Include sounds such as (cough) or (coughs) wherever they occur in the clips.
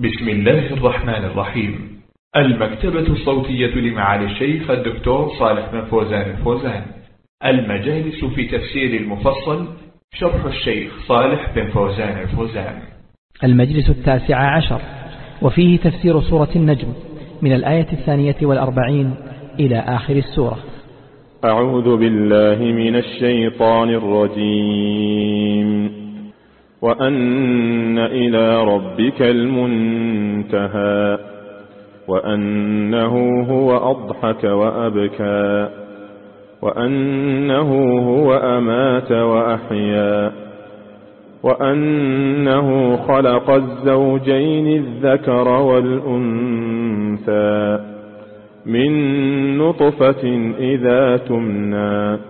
بسم الله الرحمن الرحيم. المكتبة الصوتية لمعالي الشيخ الدكتور صالح بن فوزان الفوزان. المجالس في تفسير المفصل شرح الشيخ صالح بن فوزان الفوزان. المجلس التاسع عشر. وفيه تفسير سورة النجم من الآية الثانية والأربعين إلى آخر السورة. أعوذ بالله من الشيطان الرجيم. وأن إلى ربك المنتهى وأنه هو أضحك وأبكى وأنه هو أمات وأحيا وأنه خلق الزوجين الذكر والأنثى من نطفة إذا تمنى.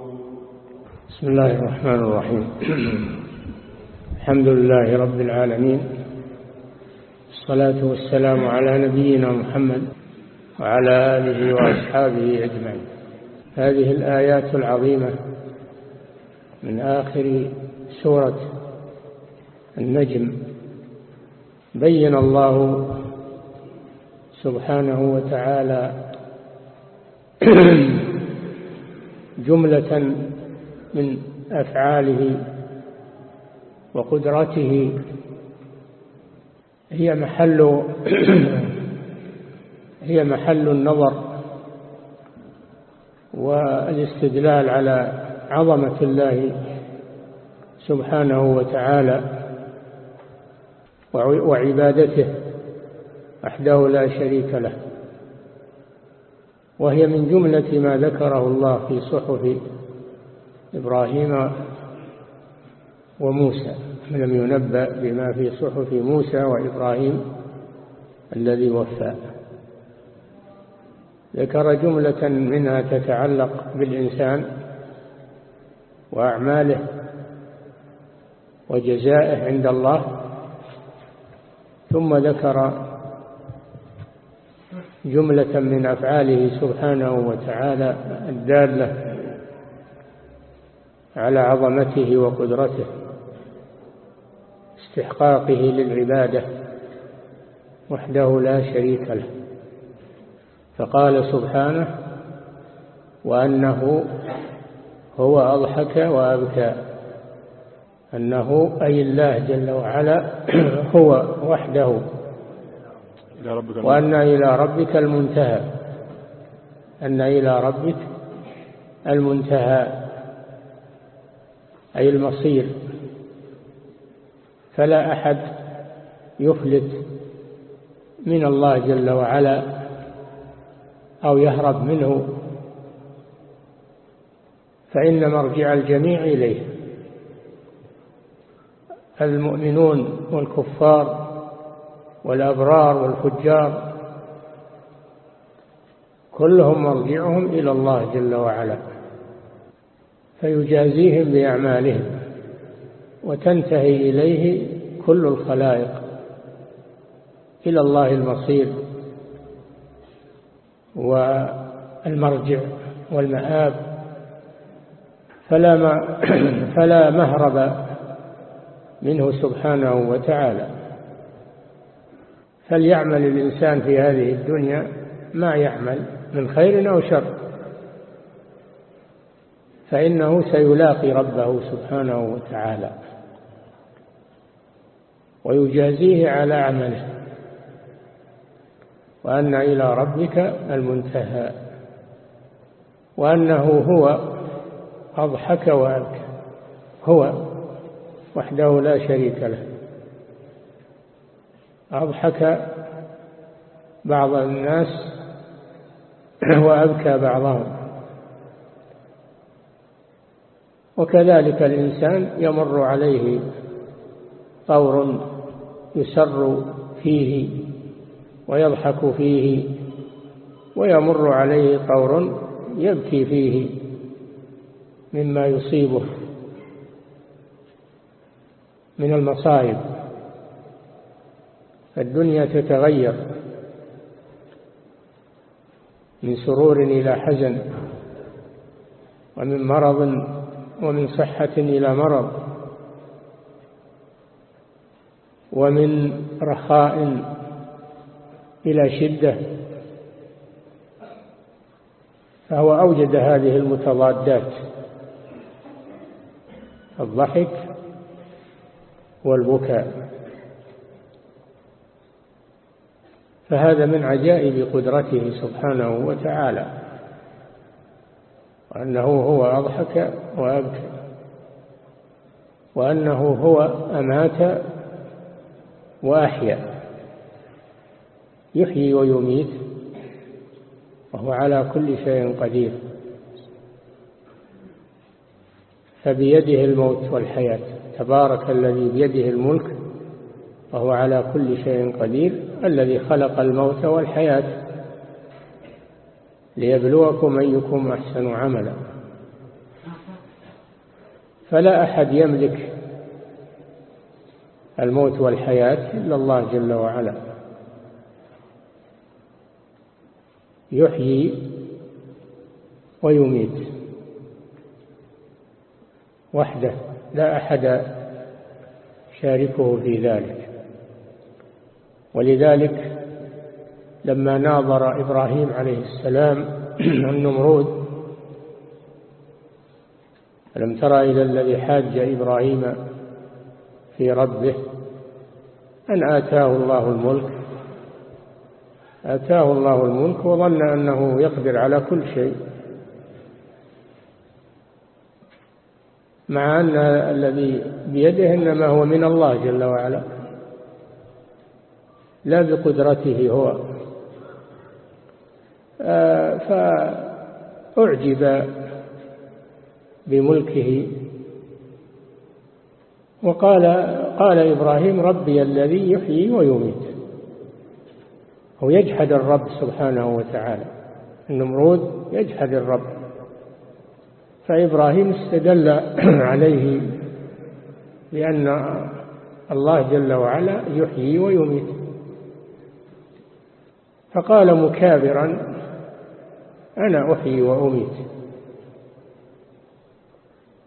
بسم الله الرحمن الرحيم. الحمد لله رب العالمين. الصلاة والسلام على نبينا محمد وعلى آله وأصحابه أجمعين. هذه الآيات العظيمة من آخر سورة النجم. بين الله سبحانه وتعالى (clears throat) جملة من أفعاله وقدرته هي محل (clears throat) هي محل النظر والاستدلال على عظمة الله سبحانه وتعالى وعبادته وحده لا شريك له. وهي من جملة ما ذكره الله في صحف إبراهيم وموسى. لم ينبأ بما في صحف موسى وإبراهيم الذي وفى. ذكر جملة منها تتعلق بالإنسان وأعماله وجزائه عند الله ثم ذكر جملة من أفعاله سبحانه وتعالى الدالة على عظمته وقدرته استحقاقه للعبادة وحده لا شريك له. فقال سبحانه وأنه هو أضحك وأبكى. أنه أي الله جل وعلا (clears throat) هو وحده. وأن إلى ربك المنتهى. أن إلى ربك المنتهى. أي المصير. فلا أحد يفلت من الله جل وعلا أو يهرب منه. فإن مرجع الجميع إليه. المؤمنون والكفار والأبرار والفجار كلهم مرجعهم إلى الله جل وعلا. فيجازيهم بأعمالهم وتنتهي إليه كل الخلائق إلى الله المصير المرجع والمآب. فلا, ما (clears throat) فلا مهرب منه سبحانه وتعالى. فليعمل الإنسان في هذه الدنيا ما يعمل من خير أو شر. فإنه سيلاقي ربه سبحانه وتعالى ويجازيه على عمله وأن إلى ربك المنتهى وأنه هو أضحك وأبكى هو وحده لا شريك له. أضحك بعض الناس وأبكى بعضهم. وكذلك الإنسان يمر عليه طور يسر فيه ويضحك فيه ويمر عليه طور يبكي فيه مما يصيبه من المصائب. الدنيا تتغير من سرور إلى حزن ومن مرض ومن صحة إلى مرض ومن رخاء إلى شدة فهو أوجد هذه المتضادات الضحك والبكاء. فهذا من عجائب قدرته سبحانه وتعالى. وأنه هو أضحك وأبكى وأنه هو أمات وأحيا. يحيي ويميت وهو على كل شيء قدير. فبيده الموت والحياة. تبارك الذي بيده الملك وهو على كل شيء قدير. الذي خلق الموت والحياة. ليبلوكم أيكم أحسن عملا. فلا أحد يملك الموت والحياة إلا الله جل وعلا. يحيي ويميت. وحده لا أحد شاركه في ذلك. ولذلك لما ناظر إبراهيم عليه السلام (clears throat) النمرود ألم ترى إلى الذي حاج إبراهيم في ربه؟ أن آتاه الله الملك. آتاه الله الملك وظن أنه يقدر على كل شيء. مع أن الذي بيده إنما هو من الله جل وعلا. لا بقدرته هو. فأعجب بملكه. وقال قال إبراهيم ربي الذي يحيي ويميت. هو يجحد الرب سبحانه وتعالى. النمرود يجحد الرب. فإبراهيم استدل (clears throat) عليه بأن الله جل وعلا يحيي ويميت. فقال مكابرا أنا أحيي وأميت.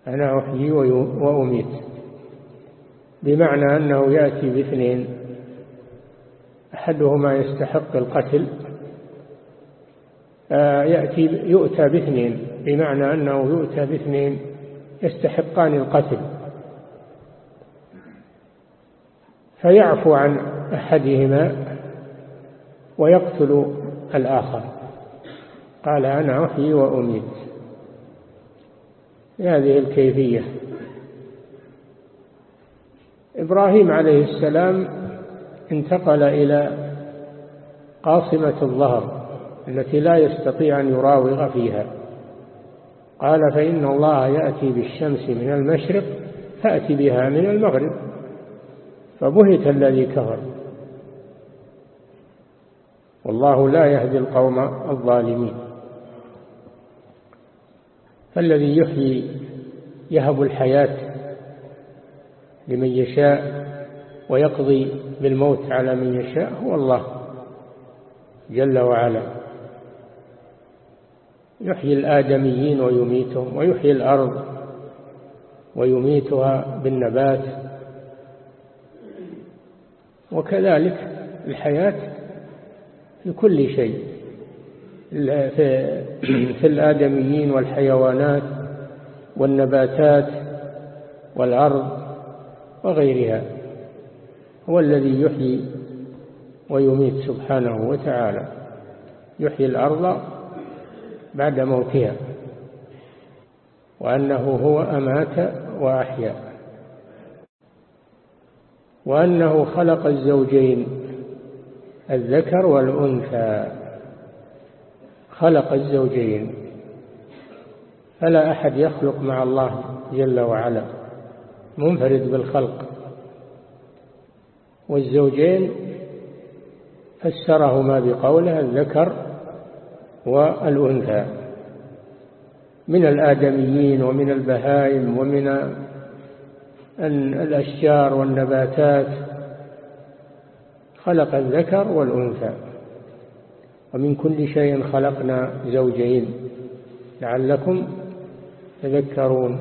أنا أحيي وأميت. بمعنى أنه يأتي باثنين. أحدهما يستحق القتل. آه، يأتي يؤتى باثنين. بمعنى أنه يؤتى باثنين يستحقان القتل. فيعفو عن أحدهما ويقتل الآخر. قال أنا أحيي وأميت. هذه الكيفية. إبراهيم عليه السلام انتقل إلى قاصمة الظهر التي لا يستطيع أن يراوغ فيها. قال فإن الله يأتي بالشمس من المشرق فأتي بها من المغرب. فبهت الذي كفر. والله لا يهدي القوم الظالمين. فالذي يحيي يهب الحياة لمن يشاء ويقضي بالموت على من يشاء هو الله جل وعلا. يحيي الآدميين ويميتهم ويحيي الأرض ويميتها بالنبات وكذلك الحياة في كل شيء. في الآدميين والحيوانات والنباتات والأرض وغيرها. هو الذي يحيي ويميت سبحانه وتعالى. يحيي الأرض بعد موتها. وأنه هو أمات وأحيا. وأنه خلق الزوجين الذكر والأنثى. خلق الزوجين. فلا أحد يخلق مع الله جل وعلا منفرد بالخلق. والزوجين فسرهما بقوله الذكر والأنثى. من الآدميين ومن البهائم ومن الأشجار والنباتات خلق الذكر والأنثى. ومن كل شيء خلقنا زوجين لعلكم تذكرون.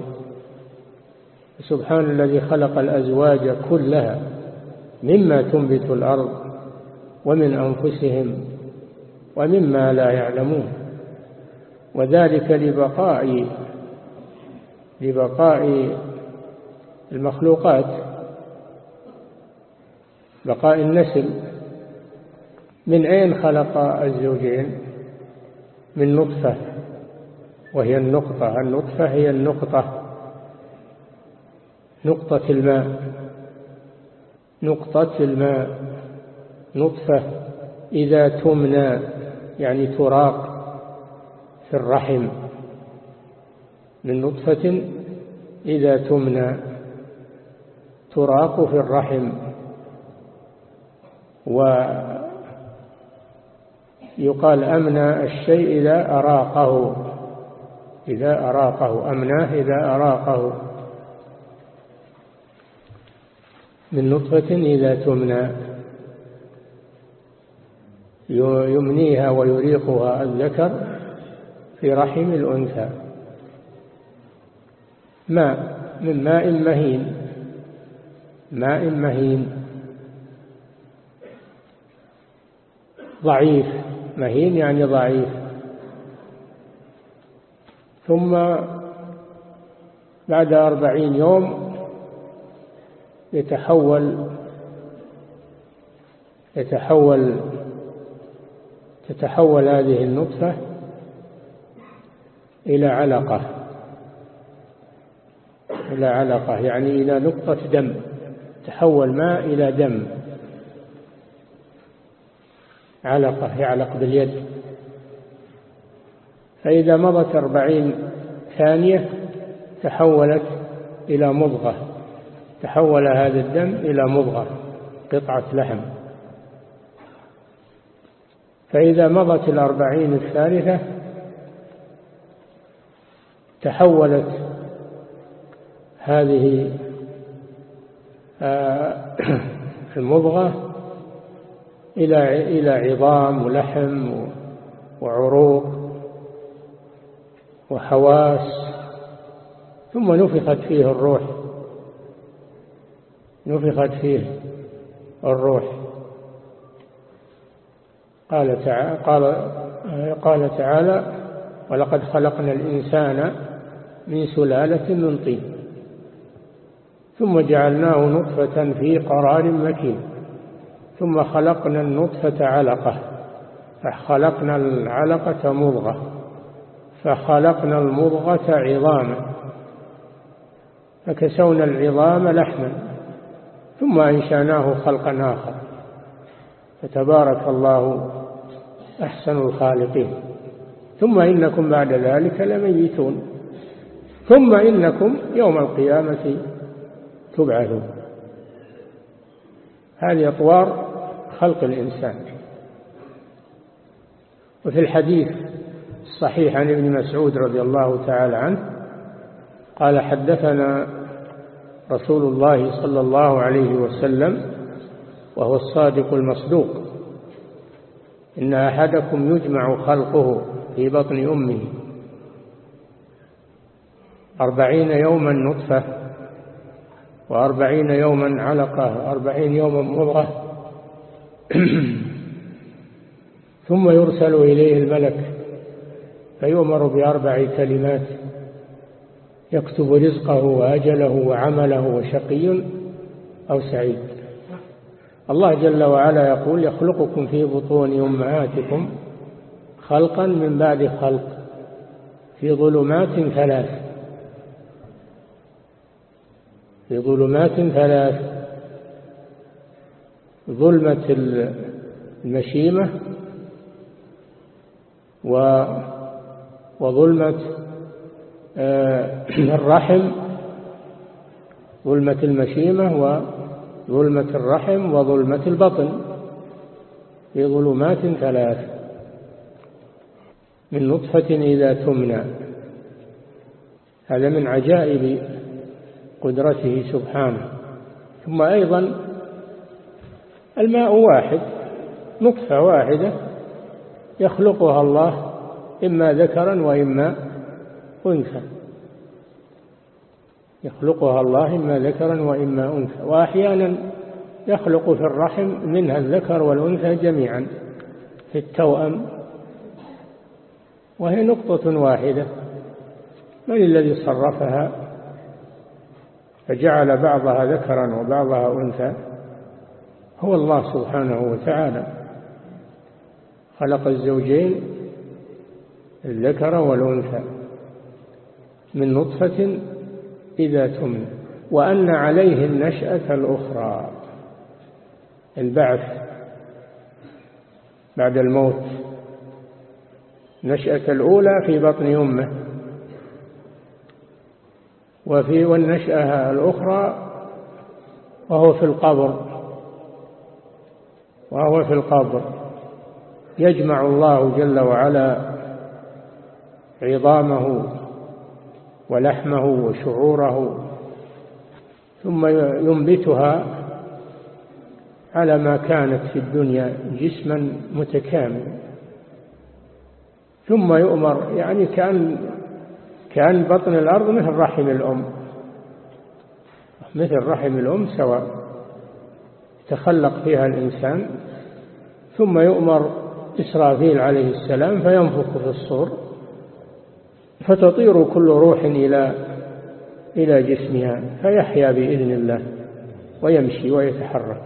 سبحان الذي خلق الأزواج كلها مما تنبت الأرض ومن أنفسهم ومما لا يعلمون. وذلك لبقاء لبقاء المخلوقات بقاء النسل من أين خلق الزوجين؟ من نطفة وهي النقطة. النطفة هي النقطة نقطة الماء نقطة الماء. نطفة إذا تمنى يعني تراق في الرحم. من نطفة إذا تمنى تراق في الرحم. ويقال أمنى الشيء إذا أراقه. إذا أراقه. أمناه إذا أراقه. من نطفة إذا تمنى. يمنيها ويريقها الذكر في رحم الأنثى. ماء من ماء مهين. ماء مهين. ضعيف. مهين يعني ضعيف. ثم بعد أربعين يوم يتحول يتحول تتحول هذه النطفة إلى علقة. إلى علقة يعني إلى نقطة دم. تحول ماء إلى دم. علقة يعلق باليد. فإذا مضت أربعين ثانية تحولت إلى مضغة. تحول هذا الدم إلى مضغة قطعة لحم. فإذا مضت الأربعين الثالثة تحولت هذه آه، (coughs) المضغة إلى إلى عظام ولحم وعروق وحواس ثم نفخت فيه الروح نفخت فيه الروح. قال تعالى قال قال تعالى ولقد خلقنا الإنسان من سلالة من طين ثم جعلناه نطفة في قرار مكين. ثم خلقنا النطفة علقة فخلقنا العلقة مضغة فخلقنا المضغة عظاما فكسونا العظام لحما ثم أنشأناه خلقا آخر. فتبارك الله أحسن الخالقين. ثم إنكم بعد ذلك لميتون. ثم إنكم يوم القيامة تبعثون. هذه أطوار خلق الإنسان. وفي الحديث الصحيح عن ابن مسعود رضي الله تعالى عنه قال حدثنا رسول الله صلى الله عليه وسلم وهو الصادق المصدوق. إن أحدكم يجمع خلقه في بطن أمه أربعين يوما نطفة وأربعين يوما علقة وأربعين يوما مضغة (clears throat) ثم يرسل إليه الملك فيؤمر بأربع كلمات. يكتب رزقه وأجله وعمله وشقي أو سعيد. الله جل وعلا يقول يخلقكم في بطون أمهاتكم خلقا من بعد خلق في ظلمات ثلاث في ظلمات ثلاث. ظلمة المشيمة وظلمة آه، (clears throat) الرحم ظلمة المشيمة وظلمة الرحم وظلمة البطن في ظلمات ثلاث. من نطفة إذا تمنى. هذا من عجائب قدرته سبحانه. ثم أيضا الماء واحد نطفة واحدة يخلقها الله إما ذكرا وإما أنثى. يخلقها الله إما ذكرا وإما أنثى. وأحيانا يخلق في الرحم منها الذكر والأنثى جميعا في التوأم. وهي نقطة واحدة. من الذي صرفها؟ فجعل بعضها ذكرا وبعضها أنثى. هو الله سبحانه وتعالى. خلق الزوجين الذكر والأنثى من نطفة إذا تمنى وأن عليه النشأة الأخرى. البعث بعد الموت نشأة الأولى في بطن أمه. وفي والنشأة الأخرى وهو في القبر. وهو في القبر. يجمع الله جل وعلا عظامه ولحمه وشعوره ثم ينبتها على ما كانت في الدنيا جسما متكامل ثم يؤمر يعني كأن كأن بطن الأرض مثل رحم الأم مثل رحم الأم سواء تخلق فيها الإنسان. ثم يؤمر إسرافيل عليه السلام فينفخ في الصور فتطير كل روح إلى إلى جسمها فيحيا بإذن الله ويمشي ويتحرك.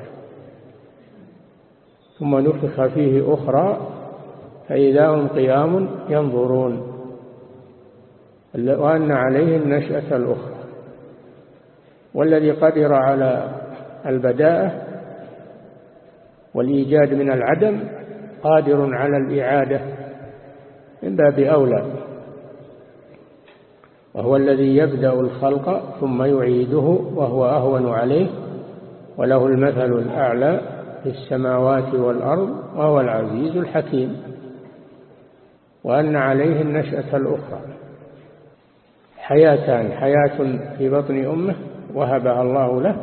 ثم نفخ فيه أخرى فإذا هم قيام ينظرون. وأن عليه النشأة الأخرى والذي قدر على البداءة والإيجاد من العدم قادر على الإعادة من باب أولى وهو الذي يبدأ الخلق ثم يعيده وهو أهون عليه وله المثل الأعلى في السماوات والأرض وهو العزيز الحكيم وأن عليه النشأة الأخرى. حياتان حياة في بطن أمه وهبها الله له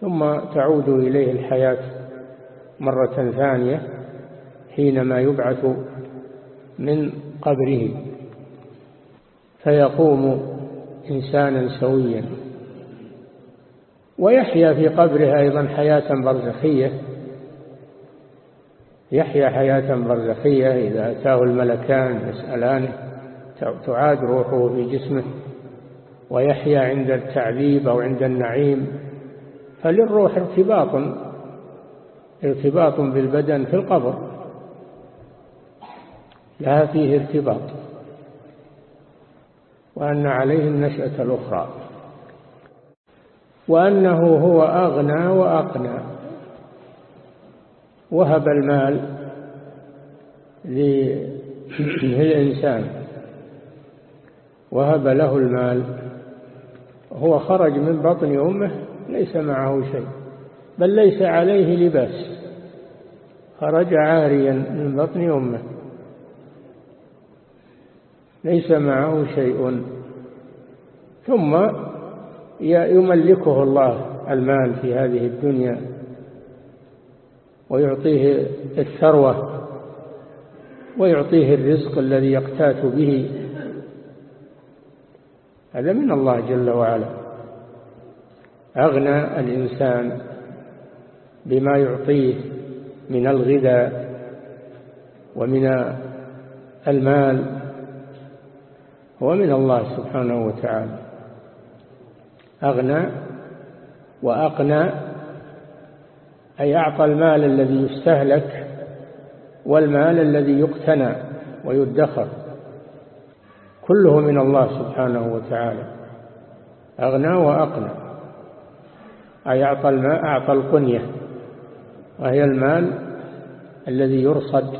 ثم تعود إليه الحياة مرة ثانية حينما يبعث من قبره. فيقوم إنسانا سويا. ويحيا في قبره أيضا حياة برزخية. يحيا حياة برزخية إذا أتاه الملكان يسألانه تعاد روحه في جسمه. ويحيا عند التعذيب أو عند النعيم. فللروح ارتباط ارتباط بالبدن في القبر. لها فيه ارتباط. وأن عليه النشأة الأخرى. وأنه هو أغنى وأقنى. وهب المال للإنسان وهب له المال. هو خرج من بطن أمه ليس معه شيء. بل ليس عليه لباس. خرج عاريا من بطن أمه. ليس معه شيء. ثم يملكه الله المال في هذه الدنيا ويعطيه الثروة ويعطيه الرزق الذي يقتات به. هذا من الله جل وعلا. أغنى الإنسان بما يعطيه من الغذاء ومن المال هو من الله سبحانه وتعالى. أغنى وأقنى أي أعطى المال الذي يستهلك والمال الذي يقتنى ويدخر كله من الله سبحانه وتعالى. أغنى وأقنى أي أعطى الماء أعطى القنية. وهي المال الذي يرصد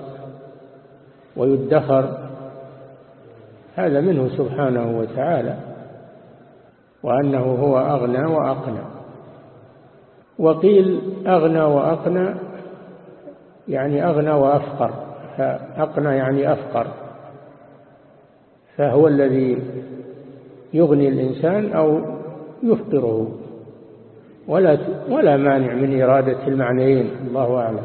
ويدخر. هذا منه سبحانه وتعالى وأنه هو أغنى وأقنى. وقيل أغنى وأقنى يعني أغنى وأفقر فأقنى يعني أفقر فهو الذي يغني الإنسان أو يفقره. ولا ولا مانع من إرادة المعنيين الله أعلم.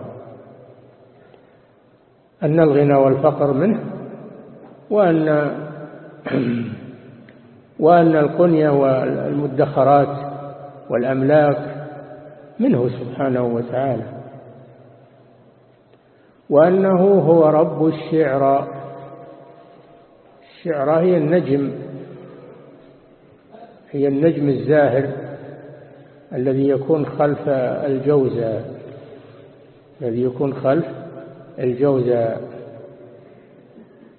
أن الغنى والفقر منه وأن (clears throat) وأن القنية والمدخرات والأملاك منه سبحانه وتعالى. وأنه هو رب الشعرى الشعرى هي النجم هي النجم الزاهر. الذي يكون خلف الجوزة الذي يكون خلف الجوزة.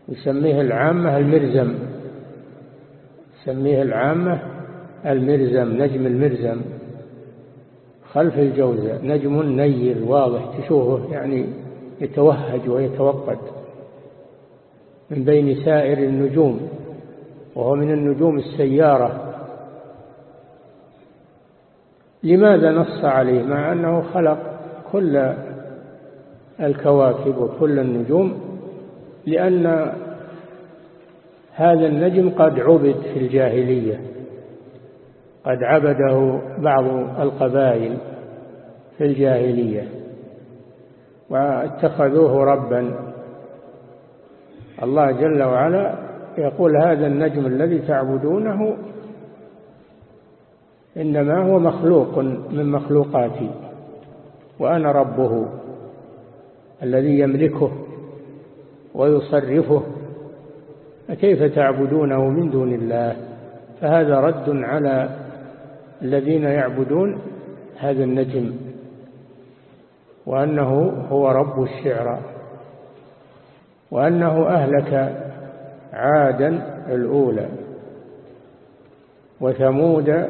يسميه العامة المرزم. يسميه العامة المرزم نجم المرزم. خلف الجوزة نجم نير واضح تشوفه يعني يتوهج ويتوقد. من بين سائر النجوم وهو من النجوم السيارة. لماذا نص عليه؟ مع أنه خلق كل الكواكب وكل النجوم لأن هذا النجم قد عبد في الجاهلية قد عبده بعض القبائل في الجاهلية واتخذوه ربا. الله جل وعلا يقول هذا النجم الذي تعبدونه إنما هو مخلوق من مخلوقاتي وأنا ربه الذي يملكه ويصرفه فكيف تعبدونه من دون الله؟ فهذا رد على الذين يعبدون هذا النجم وأنه هو رب الشعرى وأنه أهلك عادا الأولى وثمود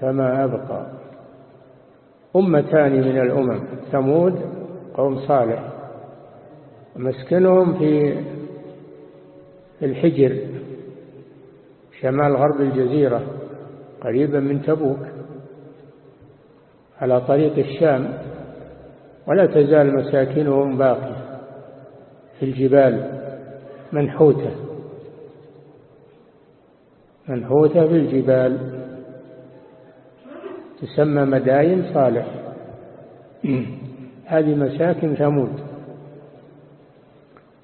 فما أبقى. أمتان من الأمم ثمود قوم صالح. مسكنهم في الحجر شمال غرب الجزيرة قريبا من تبوك على طريق الشام. ولا تزال مساكنهم باقية. في الجبال منحوتة. منحوتة في الجبال. تسمى مداين صالح. هذه مساكن ثمود.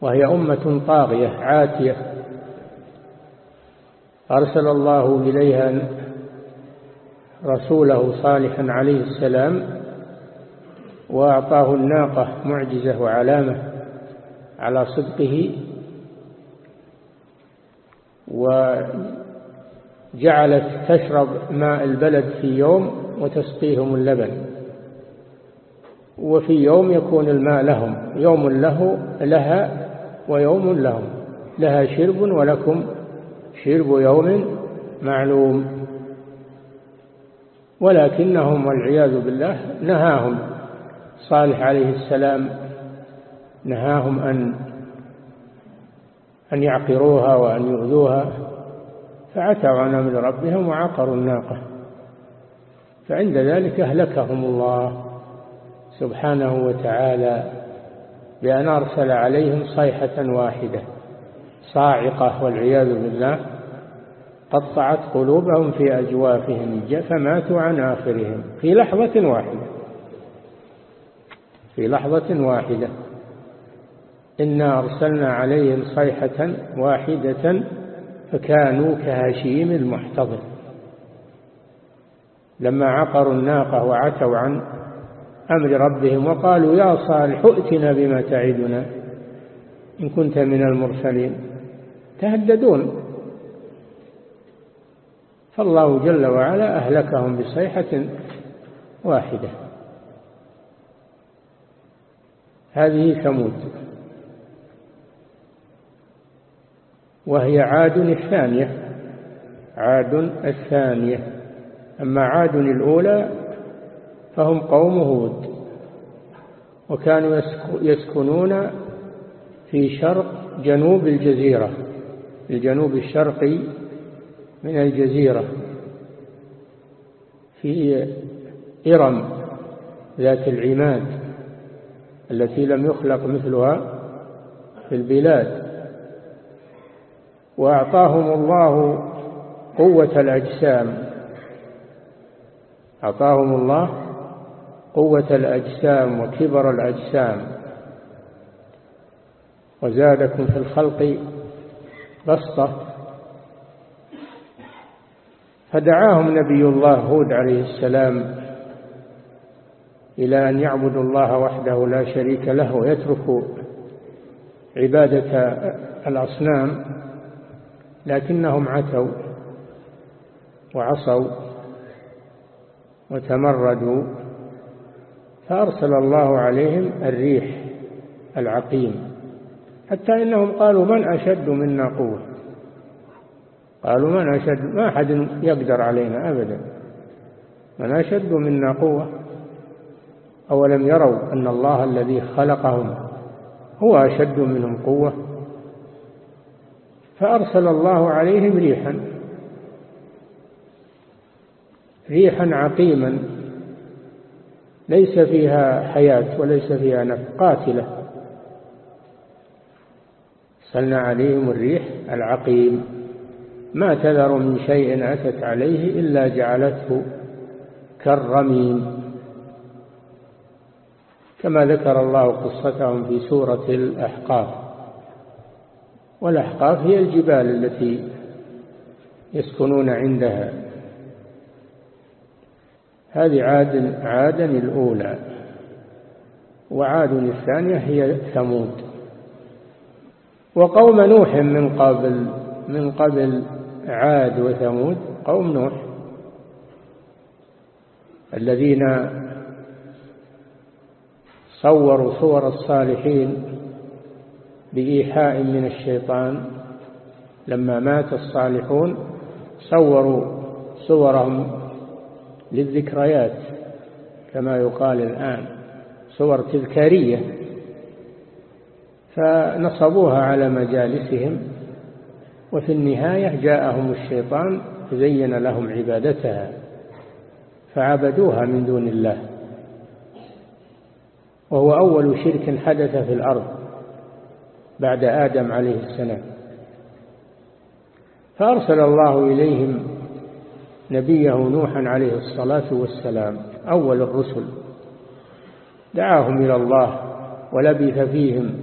وهي أمة طاغية عاتية. أرسل الله إليها رسوله صالحا عليه السلام وأعطاه الناقة معجزة وعلامة على صدقه وجعلت تشرب ماء البلد في يوم وتسقيهم اللبن. وفي يوم يكون الماء لهم يوم له لها ويوم لهم. لها شرب ولكم شرب يوم معلوم. ولكنهم والعياذ بالله نهاهم. صالح عليه السلام نهاهم أن أن يعقروها وأن يؤذوها. فعتوا عن أمر ربهم وعقروا الناقة. فعند ذلك أهلكهم الله سبحانه وتعالى بأن أرسل عليهم صيحة واحدة صاعقة والعياذ بالله قطعت قلوبهم في أجوافهم فماتوا عن آخرهم في لحظة واحدة. في لحظة واحدة. إنا أرسلنا عليهم صيحة واحدة فكانوا كهشيم المحتضر. لما عقروا الناقة وعتوا عن أمر ربهم وقالوا يا صالح ائتنا بما تعدنا إن كنت من المرسلين تهددون فالله جل وعلا أهلكهم بصيحة واحدة هذه ثمود وهي عاد الثانية عاد الثانية أما عاد الأولى فهم قوم هود وكانوا يسكنون في شرق جنوب الجزيرة الجنوب الشرقي من الجزيرة في إرم ذات العماد التي لم يخلق مثلها في البلاد. وأعطاهم الله قوة الأجسام أعطاهم الله قوة الأجسام وكبر الأجسام وزادكم في الخلق بسطة. فدعاهم نبي الله هود عليه السلام إلى أن يعبدوا الله وحده لا شريك له ويتركوا عبادة الأصنام لكنهم عتوا وعصوا. وتمردوا فأرسل الله عليهم الريح العقيم حتى إنهم قالوا من أشد منا قوة؟ قالوا من أشد؟ ما أحد يقدر علينا أبدا. من أشد منا قوة؟ أولم يروا أن الله الذي خلقهم هو أشد منهم قوة؟ فأرسل الله عليهم ريحا ريحا عقيما ليس فيها حياة وليس فيها نفس قاتلة. أرسلنا عليهم الريح العقيم ما تذر من شيء أتت عليه إلا جعلته كالرميم. كما ذكر الله قصتهم في سورة الأحقاف. والأحقاف هي الجبال التي يسكنون عندها. هذه عاد عادا الأولى وعاد الثانية هي ثمود. وقوم نوح من قبل من قبل عاد وثمود قوم نوح الذين صوروا صور الصالحين بإيحاء من الشيطان. لما مات الصالحون صوروا صورهم للذكريات كما يقال الآن صور تذكارية فنصبوها على مجالسهم وفي النهاية جاءهم الشيطان زين لهم عبادتها فعبدوها من دون الله. وهو أول شرك حدث في الأرض بعد آدم عليه السلام. فأرسل الله إليهم نبيه نوحا عليه الصلاة والسلام أول الرسل. دعاهم إلى الله ولبث فيهم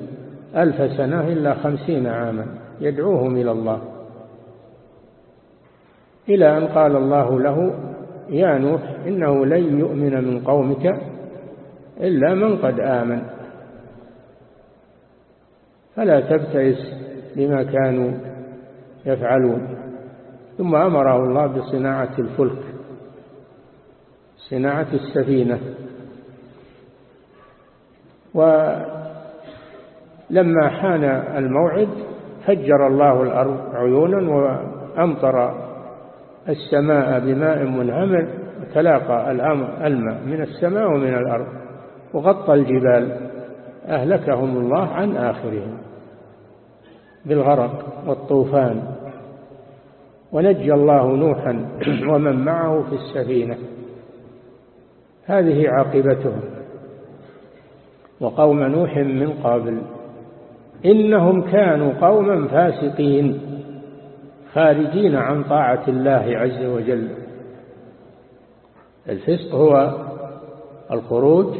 ألف سنة إلا خمسين عاما يدعوهم إلى الله. إلى أن قال الله له يا نوح إنه لن يؤمن من قومك إلا من قد آمن. فلا تبتئس بما كانوا يفعلون. ثم أمره الله بصناعة الفلك صناعة السفينة. ولما حان الموعد فجر الله الأرض عيونا وأمطر السماء بماء منهمر تلاقى الماء من السماء ومن الأرض وغطى الجبال أهلكهم الله عن آخرهم بالغرق والطوفان. ونجى الله نوحا (clears throat) ومن معه في السفينة. هذه عاقبتهم. وقوم نوح من قبل. إنهم كانوا قوما فاسقين خارجين عن طاعة الله عز وجل. الفسق هو الخروج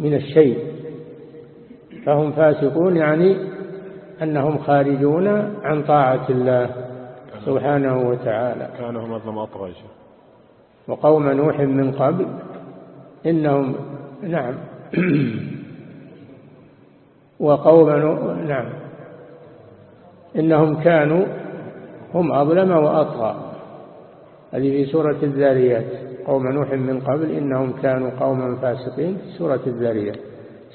من الشيء. فهم فاسقون يعني أنهم خارجون عن طاعة الله. سبحانه وتعالى. كان هم أظلم أطغى وقوم نوح من قبل إنهم نعم. وقوم نعم. إنهم كانوا هم أظلم وأطغى. هذه في سورة الذاريات. قوم نوح من قبل إنهم كانوا قوما فاسقين في سورة الذاريات.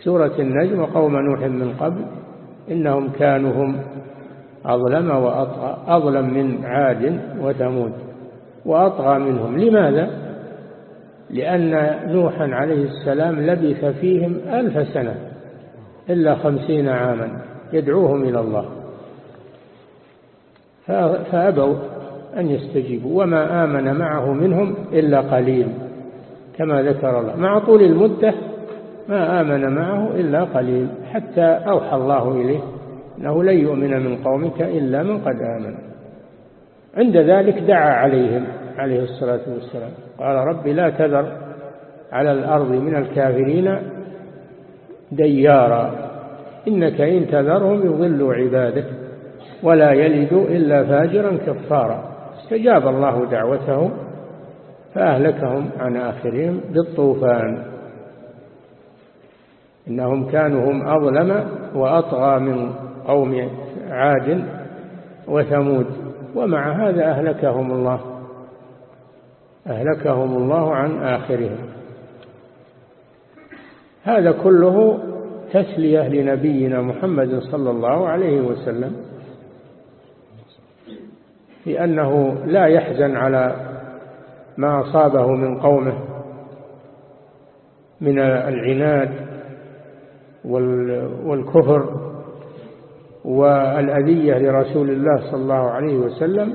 سورة النجم وقوم نوح من قبل إنهم كانوا هم أظلم وأطغى أظلم من عاد وثمود وأطغى منهم. لماذا؟ لأن نوحا عليه السلام لبث فيهم ألف سنة إلا خمسين عاما يدعوهم إلى الله. فأبوا أن يستجيبوا وما آمن معه منهم إلا قليل كما ذكر الله. مع طول المدة ما آمن معه إلا قليل حتى أوحى الله إليه. أنه لن يؤمن من قومك إلا من قد آمن. عند ذلك دعا عليهم عليه الصلاة والسلام. قال رب لا تذر على الأرض من الكافرين ديارا. إنك إن تذرهم يضلوا عبادك ولا يلدوا إلا فاجرا كفارا. استجاب الله دعوتهم فأهلكهم عن آخرهم بالطوفان. إنهم كانوا هم أظلم وأطغى من قوم عاد وثمود ومع هذا أهلكهم الله أهلكهم الله عن آخرهم. هذا كله تسلية لنبينا محمد صلى الله عليه وسلم لأنه لا يحزن على ما أصابه من قومه من العناد والكفر. والأذية لرسول الله صلى الله عليه وسلم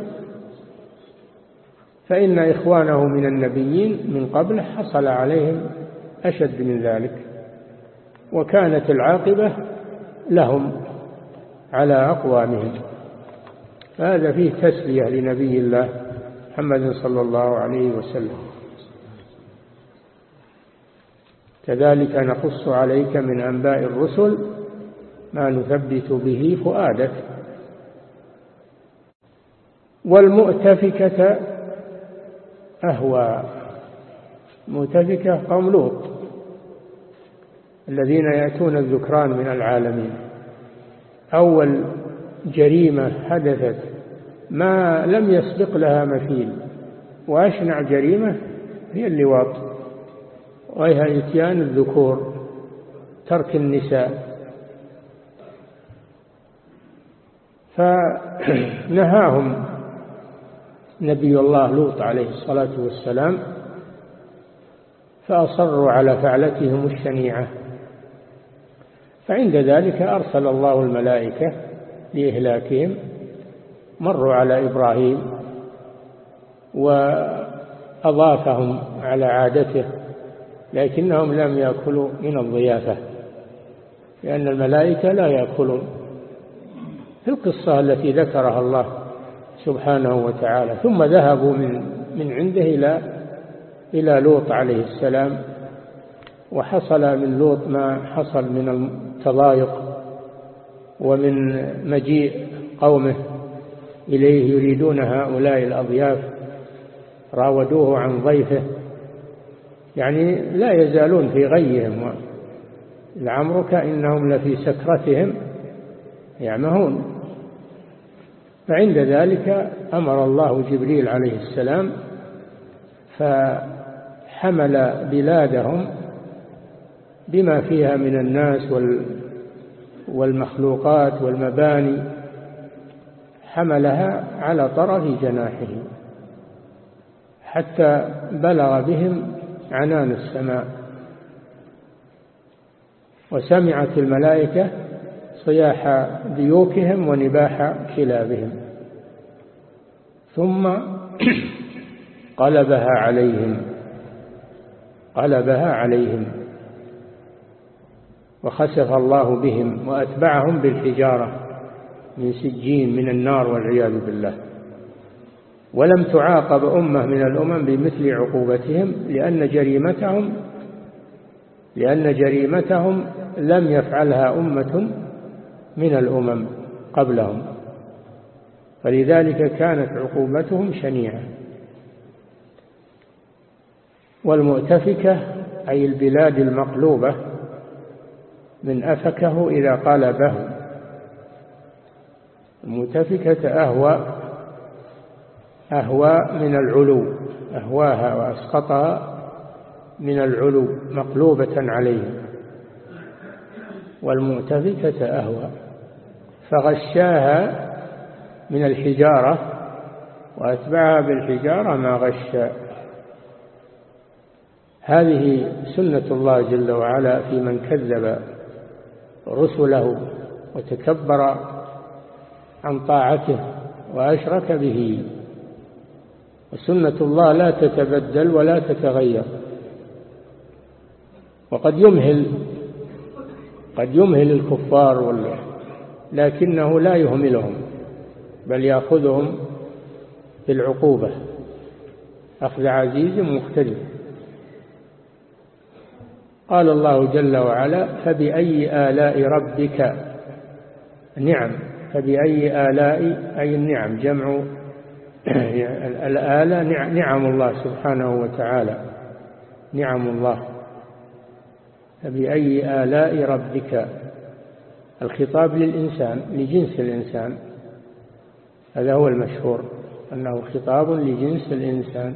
فإن إخوانه من النبيين من قبل حصل عليهم أشد من ذلك وكانت العاقبة لهم على أقوامهم. هذا فيه تسلية لنبي الله محمد صلى الله عليه وسلم. كذلك نقص عليك من أنباء الرسل ما نثبت به فؤادك. والمؤتفكة أهوى. مؤتفكة قوم لوط الذين يأتون الذكران من العالمين. أول جريمة حدثت ما لم يسبق لها مثيل. وأشنع جريمة هي اللواط. وهي إتيان الذكور ترك النساء. فنهاهم نبي الله لوط عليه الصلاة والسلام فأصروا على فعلتهم الشنيعة. فعند ذلك أرسل الله الملائكة لإهلاكهم مروا على إبراهيم وأضافهم على عادته لكنهم لم يأكلوا من الضيافة لأن الملائكة لا يأكلون. في القصة التي ذكرها الله سبحانه وتعالى ثم ذهبوا من من عنده إلى إلى لوط عليه السلام وحصل من لوط ما حصل من التضايق ومن مجيء قومه إليه يريدون هؤلاء الأضياف راودوه عن ضيفه يعني لا يزالون في غيهم لعمرك إنهم لفي سكرتهم يعمهون. فعند ذلك أمر الله جبريل عليه السلام فحمل بلادهم بما فيها من الناس والمخلوقات والمباني حملها على طرف جناحه حتى بلغ بهم عنان السماء. وسمعت الملائكة صياح ديوكهم ونباح كلابهم ثم قلبها عليهم قلبها عليهم وخسف الله بهم وأتبعهم بالحجارة من سجين من النار والعياذ بالله. ولم تعاقب أمة من الأمم بمثل عقوبتهم لأن جريمتهم لأن جريمتهم لم يفعلها أمة من الأمم قبلهم. فلذلك كانت عقوبتهم شنيعة. والمؤتفكة أي البلاد المقلوبة من أفكه إذا قلبه. المؤتفكة أهوى أهوى من العلو أهواها وأسقطها من العلو مقلوبة عليه. والمؤتفكة أهوى فغشاها من الحجارة وأتبعها بالحجارة ما غشا هذه سنة الله جل وعلا في من كذب رسله وتكبر عن طاعته وأشرك به. وسنة الله لا تتبدل ولا تتغير. وقد يمهل قد يمهل الكفار لكنه لا يهملهم. بل يأخذهم بالعقوبة. أخذ عزيز مختلف قال الله جل وعلا فبأي آلاء ربك نعم فبأي آلاء أي النعم؟ جمع (clears throat) الآلة نعم الله سبحانه وتعالى. نعم الله. فبأي آلاء ربك؟ الخطاب للإنسان لجنس الإنسان. هذا هو المشهور أنه خطاب لجنس الإنسان.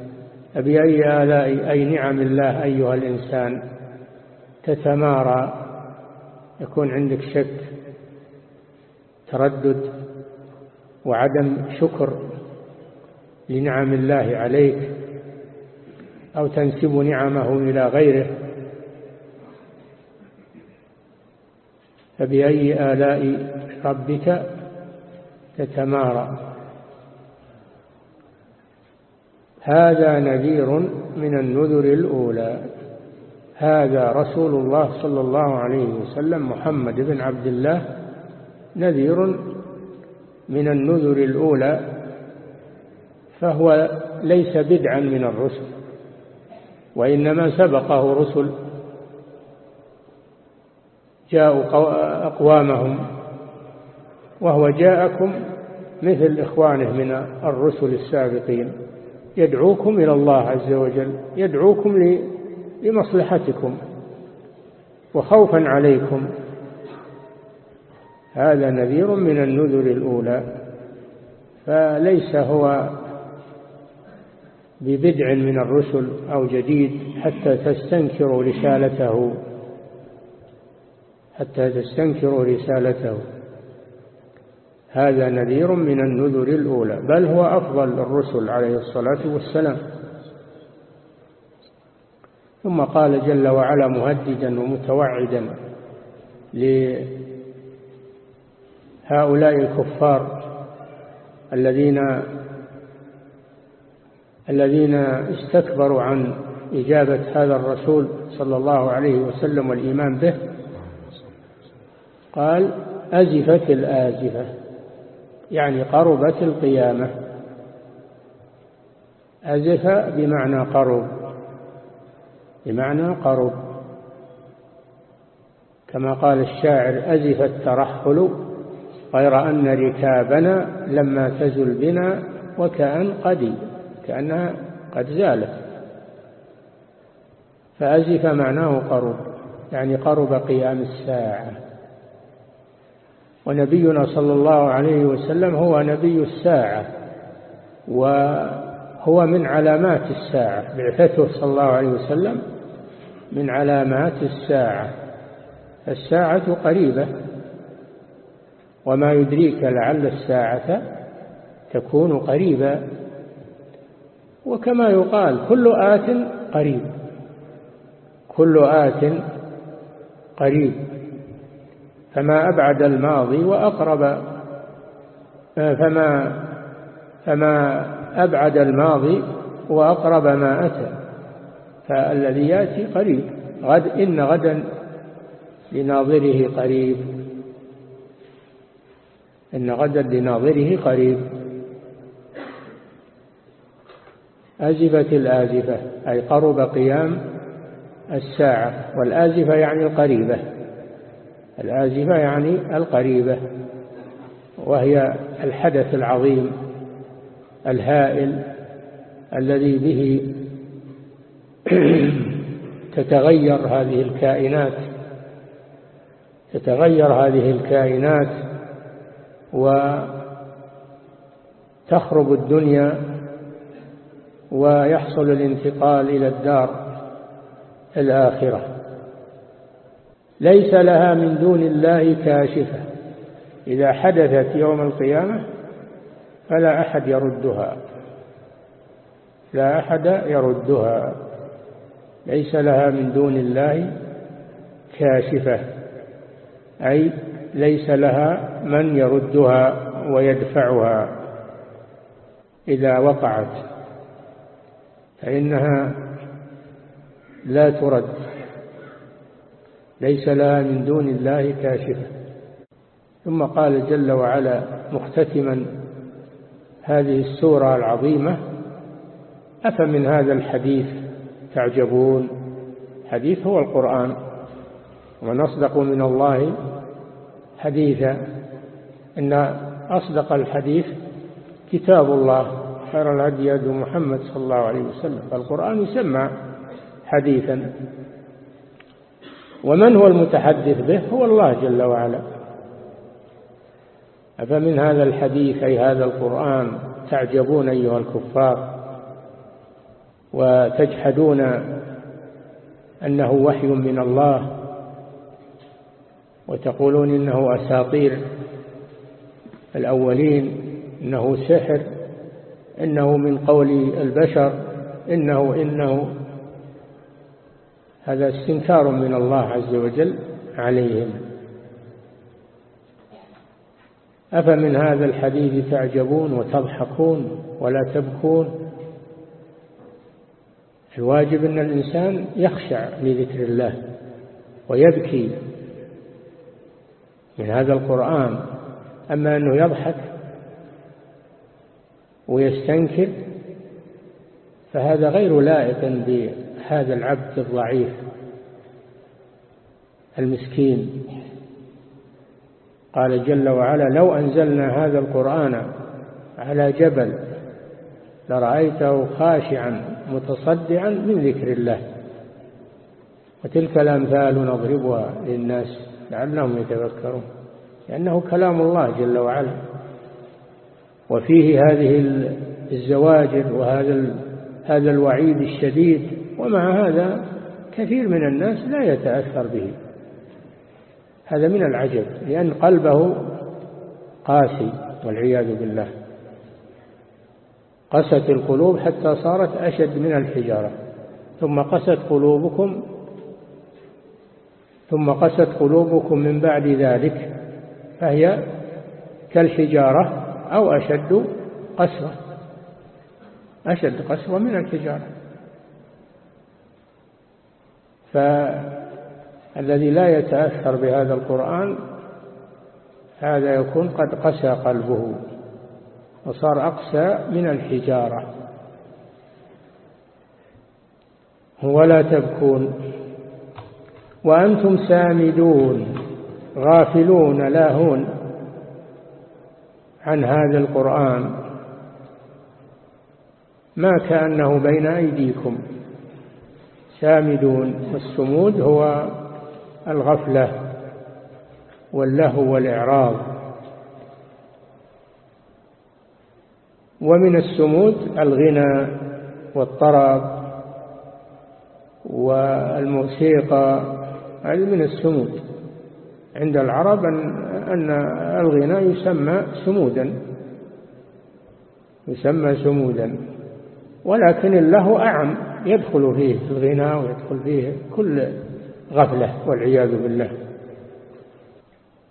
فبأي آلاء أي نعم الله أيها الإنسان تتمارى؟ يكون عندك شك تردد وعدم شكر لنعم الله عليك أو تنسب نعمه إلى غيره. فبأي آلاء ربك تتمارى؟ هذا نذير من النذر الأولى. هذا رسول الله صلى الله عليه وسلم محمد بن عبد الله نذير من النذر الأولى فهو ليس بدعا من الرسل وإنما سبقه رسل جاءوا أقوامهم وهو جاءكم مثل إخوانه من الرسل السابقين. يدعوكم إلى الله عز وجل يدعوكم لمصلحتكم وخوفا عليكم. هذا نذير من النذر الأولى فليس هو ببدع من الرسل أو جديد حتى تستنكروا رسالته حتى تستنكروا رسالته. هذا نذير من النذر الأولى بل هو أفضل الرسل عليه الصلاة والسلام. ثم قال جل وعلا مهددا ومتوعدا لهؤلاء الكفار الذين الذين استكبروا عن إجابة هذا الرسول صلى الله عليه وسلم والإيمان به. قال أزفت الآزفة. يعني قربت القيامة. أزف بمعنى قرب بمعنى قرب. كما قال الشاعر أزف الترحل غير أن ركابنا لما تزل بنا وكأن قدي كأنها قد زالت. فأزف معناه قرب يعني قرب قيام الساعة. ونبينا صلى الله عليه وسلم هو نبي الساعة وهو من علامات الساعة بعثته صلى الله عليه وسلم من علامات الساعة. الساعة قريبة وما يدريك لعل الساعة تكون قريبة. وكما يقال كل آت قريب كل آت قريب. فما أبعد الماضي وأقرب. فما فما أبعد الماضي وأقرب ما أتى. فالذي يأتي قريب. غد إن غدا لناظره قريب. إن غدا لناظره قريب. أزفت الآزفة أي قرب قيام الساعة. والآزفة يعني القريبة. الآزفة يعني القريبة وهي الحدث العظيم الهائل الذي به (clears throat) تتغير هذه الكائنات تتغير هذه الكائنات وتخرب الدنيا ويحصل الانتقال إلى الدار الآخرة. ليس لها من دون الله كاشفة. إذا حدثت يوم القيامة فلا أحد يردها. لا أحد يردها. ليس لها من دون الله كاشفة. أي ليس لها من يردها ويدفعها. إذا وقعت فإنها لا ترد. ليس لها من دون الله كاشفة. ثم قال جل وعلا مختتما هذه السورة العظيمة أفمن هذا الحديث تعجبون؟ حديث هو القرآن ومن أصدق من الله حديثا إن أصدق الحديث كتاب الله خير الهدي محمد صلى الله عليه وسلم. فالقرآن يسمى حديثا. ومن هو المتحدث به؟ هو الله جل وعلا. أفمن هذا الحديث أي هذا القرآن تعجبون أيها الكفار وتجحدون أنه وحي من الله وتقولون إنه أساطير الأولين إنه سحر إنه من قول البشر إنه إنه هذا استنكار من الله عز وجل عليهم. أفمن هذا الحديث تعجبون وتضحكون ولا تبكون؟ الواجب أن الإنسان يخشع لذكر الله ويبكي من هذا القرآن. أما أنه يضحك ويستنكر فهذا غير لائق بهذا العبد الضعيف المسكين. قال جل وعلا لو أنزلنا هذا القرآن على جبل لرأيته خاشعا متصدعا من ذكر الله وتلك الأمثال نضربها للناس لعلهم يتذكرون لأنه كلام الله جل وعلا. وفيه هذه الزواجر وهذا هذا الوعيد الشديد ومع هذا كثير من الناس لا يتأثر به. هذا من العجب لأن قلبه قاسي والعياذ بالله. قست القلوب حتى صارت أشد من الحجارة. ثم قست قلوبكم ثم قست قلوبكم من بعد ذلك فهي كالحجارة أو أشد قسوة. أشد قسوة من الحجارة. فالذي لا يتأثر بهذا القرآن هذا يكون قد قسى قلبه وصار أقسى من الحجارة. ولا تبكون. وأنتم سامدون غافلون لاهون عن هذا القرآن. ما كأنه بين أيديكم. سامدون والسمود هو الغفلة واللهو والإعراض. ومن السمود الغنى والطرب والموسيقى هذه من السمود عند العرب أن الغنى يسمى سمودا يسمى سمودا ولكن اللهو أعم. يدخل فيه الغنى ويدخل فيه كل غفلة والعياذ بالله.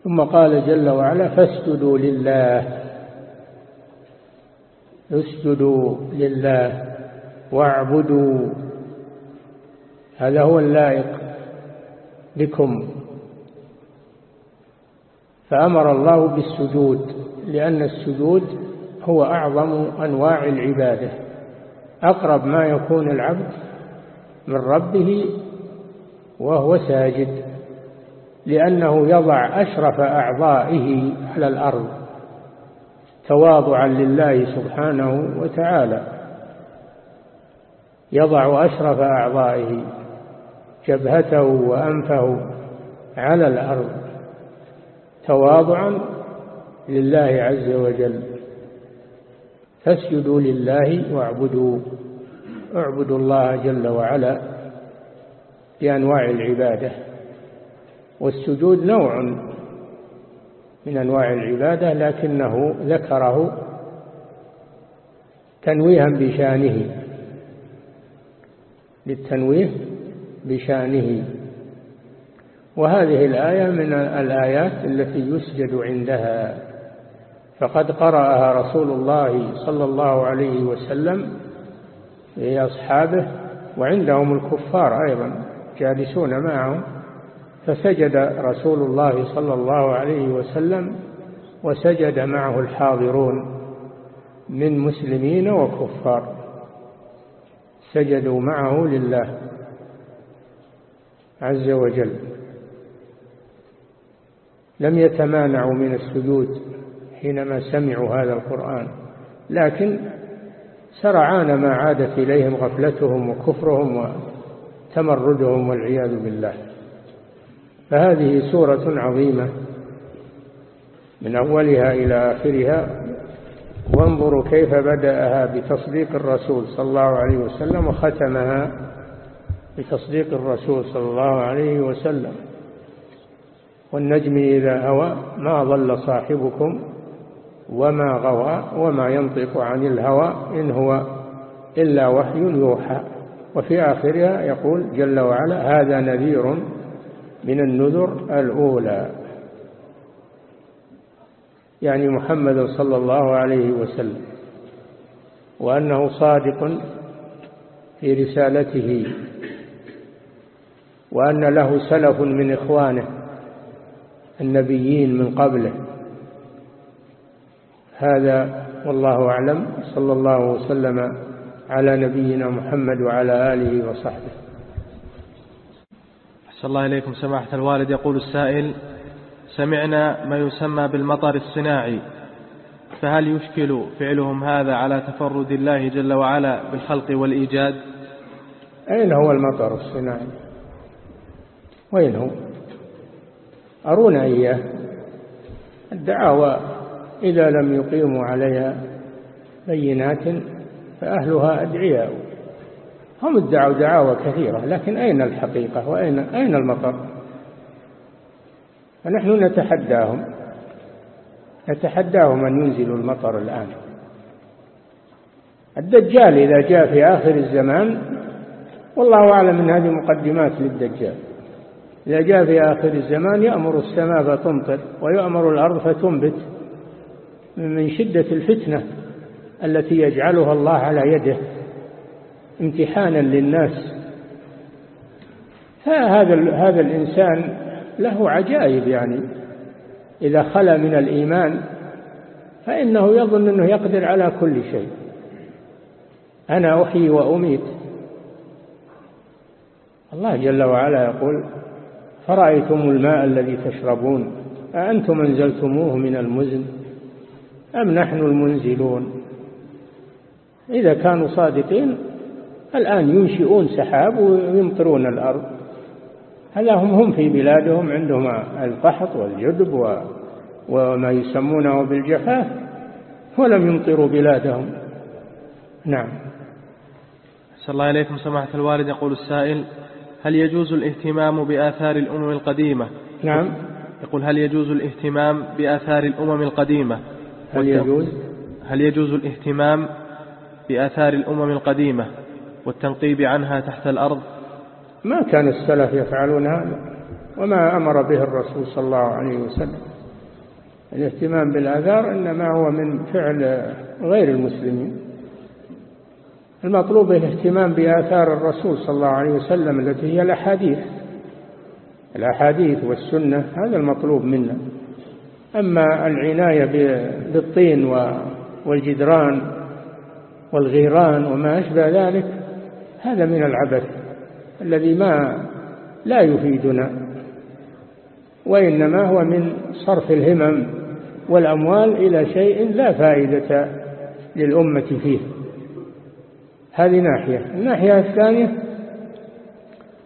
ثم قال جل وعلا فاسجدوا لله. اسجدوا لله واعبدوا. هذا هو اللائق بكم. فأمر الله بالسجود لأن السجود هو أعظم أنواع العبادة. أقرب ما يكون العبد من ربه وهو ساجد لأنه يضع أشرف أعضائه على الأرض تواضعا لله سبحانه وتعالى. يضع أشرف أعضائه جبهته وأنفه على الأرض تواضعا لله عز وجل. فاسجدوا لله واعبدوا اعبدوا الله جل وعلا بأنواع العبادة. والسجود نوع من أنواع العبادة لكنه ذكره تنويها بشأنه للتنويه بشأنه. وهذه الآية من الآيات التي يسجد عندها. فقد قرأها رسول الله صلى الله عليه وسلم لأصحابه وعندهم الكفار أيضا جالسون معهم. فسجد رسول الله صلى الله عليه وسلم وسجد معه الحاضرون من مسلمين وكفار. سجدوا معه لله عز وجل. لم يتمانعوا من السجود. حينما سمعوا هذا القرآن لكن سرعان ما عادت إليهم غفلتهم وكفرهم وتمردهم والعياذ بالله. فهذه سورة عظيمة من أولها إلى آخرها وانظروا كيف بدأها بتصديق الرسول صلى الله عليه وسلم وختمها بتصديق الرسول صلى الله عليه وسلم. والنجم إذا هوى ما ضل صاحبكم وما غوى وما ينطق عن الهوى إن هو إلا وحي يوحى. وفي آخرها يقول جل وعلا هذا نذير من النذر الأولى. يعني محمد صلى الله عليه وسلم. وأنه صادق في رسالته. وأن له سلف من إخوانه النبيين من قبله. هذا والله أعلم صلى الله وسلم على نبينا محمد وعلى آله وصحبه. أحسن الله إليكم سماحة الوالد. يقول السائل سمعنا ما يسمى بالمطر الصناعي فهل يشكل فعلهم هذا على تفرد الله جل وعلا بالخلق والإيجاد؟ أين هو المطر الصناعي؟ وين هو أرونا إياه. الدعاوى إذا لم يقيموا عليها بينات فأهلها أدعياء. هم ادعوا دعاوى كثيرة لكن أين الحقيقة وأين أين المطر؟ فنحن نتحداهم. نتحداهم أن ينزلوا المطر الآن. الدجال إذا جاء في آخر الزمان والله أعلم من هذه مقدمات للدجال. إذا جاء في آخر الزمان يأمر السماء فتمطر ويأمر الأرض فتنبت. من شدة الفتنة التي يجعلها الله على يده امتحانا للناس. فهذا هذا الإنسان له عجائب يعني. إذا خلا من الإيمان فإنه يظن أنه يقدر على كل شيء. أنا أحيي وأميت. الله جل وعلا يقول فرأيتم الماء الذي تشربون أأنتم أنزلتموه من المزن؟ أم نحن المنزلون؟ إذا كانوا صادقين الآن ينشئون سحاب ويمطرون الأرض. هذا هم هم في بلادهم عندهم القحط والجدب وما يسمونه بالجفاف ولم يمطروا بلادهم. نعم. صلى الله عليكم سماحة الوالد يقول السائل هل يجوز الاهتمام بآثار الأمم القديمة؟ نعم. يقول هل يجوز الاهتمام بآثار الأمم القديمة؟ هل يجوز؟ هل يجوز الاهتمام بآثار الأمم القديمة والتنقيب عنها تحت الأرض؟ ما كان السلف يفعلون هذا وما أمر به الرسول صلى الله عليه وسلم. الاهتمام بالآثار إنما هو من فعل غير المسلمين. المطلوب الاهتمام بآثار الرسول صلى الله عليه وسلم التي هي الأحاديث. الأحاديث والسنة هذا المطلوب منا. أما العناية بالطين والجدران والغيران وما أشبه ذلك هذا من العبث الذي ما لا يفيدنا وإنما هو من صرف الهمم والأموال إلى شيء لا فائدة للأمة فيه. هذه ناحية. الناحية الثانية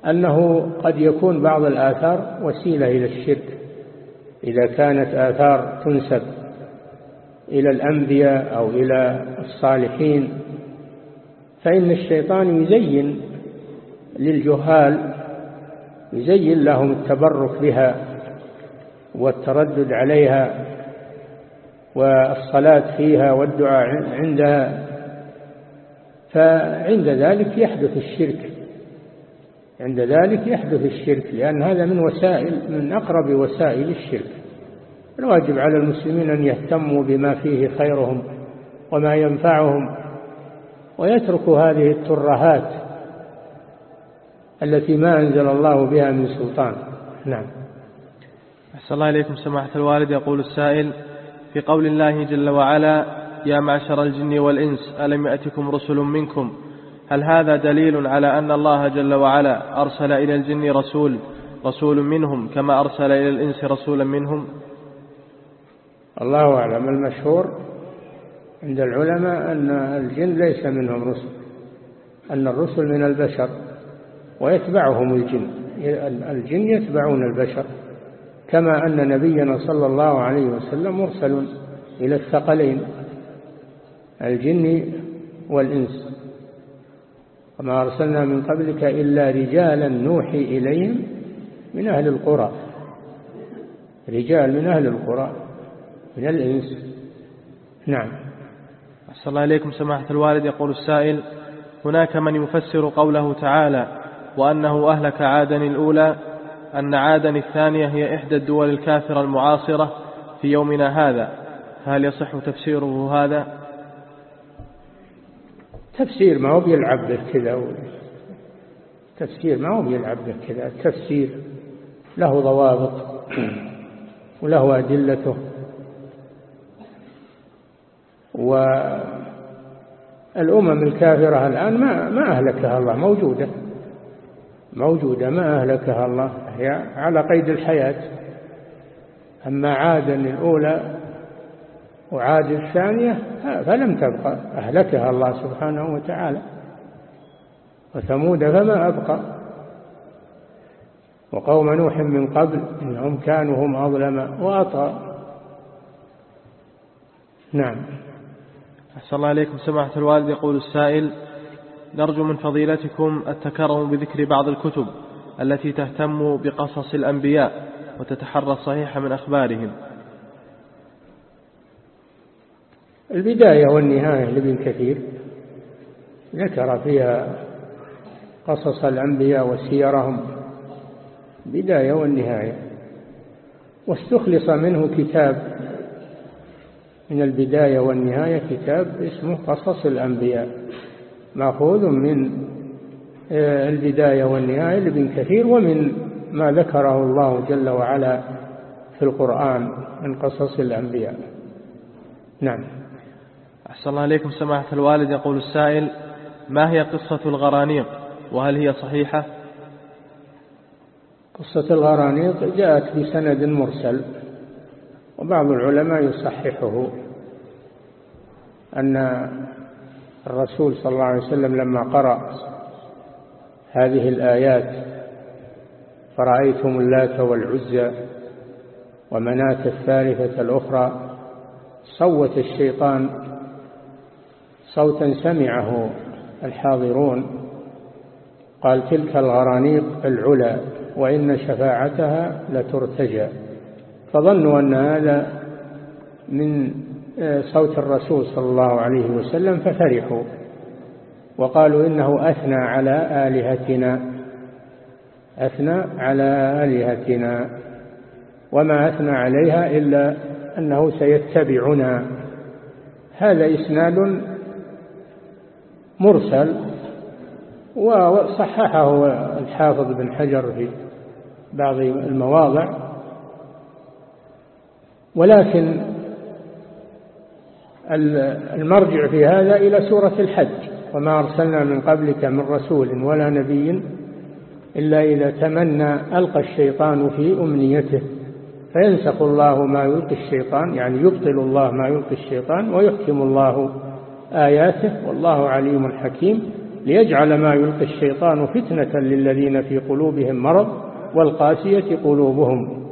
أنه قد يكون بعض الآثار وسيلة إلى الشرك إذا كانت آثار تنسب إلى الأنبياء أو إلى الصالحين فإن الشيطان يزين للجهال يزين لهم التبرك بها والتردد عليها والصلاة فيها والدعاء عندها فعند ذلك يحدث الشرك. عند ذلك يحدث الشرك لأن هذا من وسائل من أقرب وسائل الشرك. الواجب على المسلمين أن يهتموا بما فيه خيرهم وما ينفعهم ويتركوا هذه الترهات التي ما أنزل الله بها من سلطان. نعم. أحسن الله إليكم سماحة الوالد. يقول السائل في قول الله جل وعلا يا معشر الجن والإنس ألم يأتكم رسل منكم هل هذا دليل على أن الله جل وعلا أرسل إلى الجن رسول رسول منهم كما أرسل إلى الإنس رسولا منهم؟ الله أعلم. المشهور عند العلماء أن الجن ليس منهم رسل أن الرسل من البشر ويتبعهم الجن. الجن يتبعون البشر كما أن نبينا صلى الله عليه وسلم مرسل إلى الثقلين الجن والإنس. وما أرسلنا من قبلك إلا رجالا نوحي إليهم من أهل القرى. رجال من أهل القرى من الإنس. نعم. أحسن الله إليكم سماحة الوالد. يقول السائل هناك من يفسر قوله تعالى وأنه أهلك عادا الأولى أن عادا الثانية هي إحدى الدول الكافرة المعاصرة في يومنا هذا. هل يصح تفسيره هذا؟ تفسير ما هو بيلعب به كذا تفسير ما هو بيلعب به كذا التفسير له ضوابط وله أدلته والأمم الكافرة الآن ما ما أهلكها الله موجودة موجودة ما أهلكها الله هي على قيد الحياة. أما عادا الأولى وعاد الثانية فلم تبقى أهلكها الله سبحانه وتعالى. وثمود فما أبقى. وقوم نوح من قبل إنهم كانوا هم أظلم وأطغى. نعم. أحسن الله عليكم سماحة الوالد يقول السائل نرجو من فضيلتكم التكرم بذكر بعض الكتب التي تهتم بقصص الأنبياء وتتحرى الصحيح من أخبارهم. البداية والنهاية لابن كثير. ذكر فيها قصص الأنبياء وسيرهم. بداية والنهاية. واستخلص منه كتاب. من البداية والنهاية كتاب اسمه قصص الأنبياء. مأخوذ من آه، البداية والنهاية لابن كثير ومن ما ذكره الله جل وعلا في القرآن من قصص الأنبياء. نعم. أحسن الله عليكم سماحة الوالد. يقول السائل ما هي قصة الغرانيق؟ وهل هي صحيحة؟ قصة الغرانيق جاءت بسند مرسل وبعض العلماء يصححه أن الرسول صلى الله عليه وسلم لما قرأ هذه الآيات فرأيتم اللات والعزى ومناة الثالثة الأخرى صوت الشيطان صوتا سمعه الحاضرون قال تلك الغرانيق العلا وإن شفاعتها لترتجى. فظنوا أن هذا من آه، صوت الرسول صلى الله عليه وسلم ففرحوا وقالوا إنه أثنى على آلهتنا أثنى على آلهتنا. وما أثنى عليها إلا أنه سيتبعنا. هذا إسناد مرسل وصححه الحافظ بن حجر في بعض المواضع. ولكن المرجع في هذا إلى سورة الحج. وما أرسلنا من قبلك من رسول ولا نبي إلا إذا تمنى ألقى الشيطان في أمنيته. فينسخ الله ما يلقي الشيطان يعني يبطل الله ما يلقي الشيطان ويحكم الله آياته والله عليم حكيم ليجعل ما يلقي الشيطان فتنة للذين في قلوبهم مرض والقاسية قلوبهم.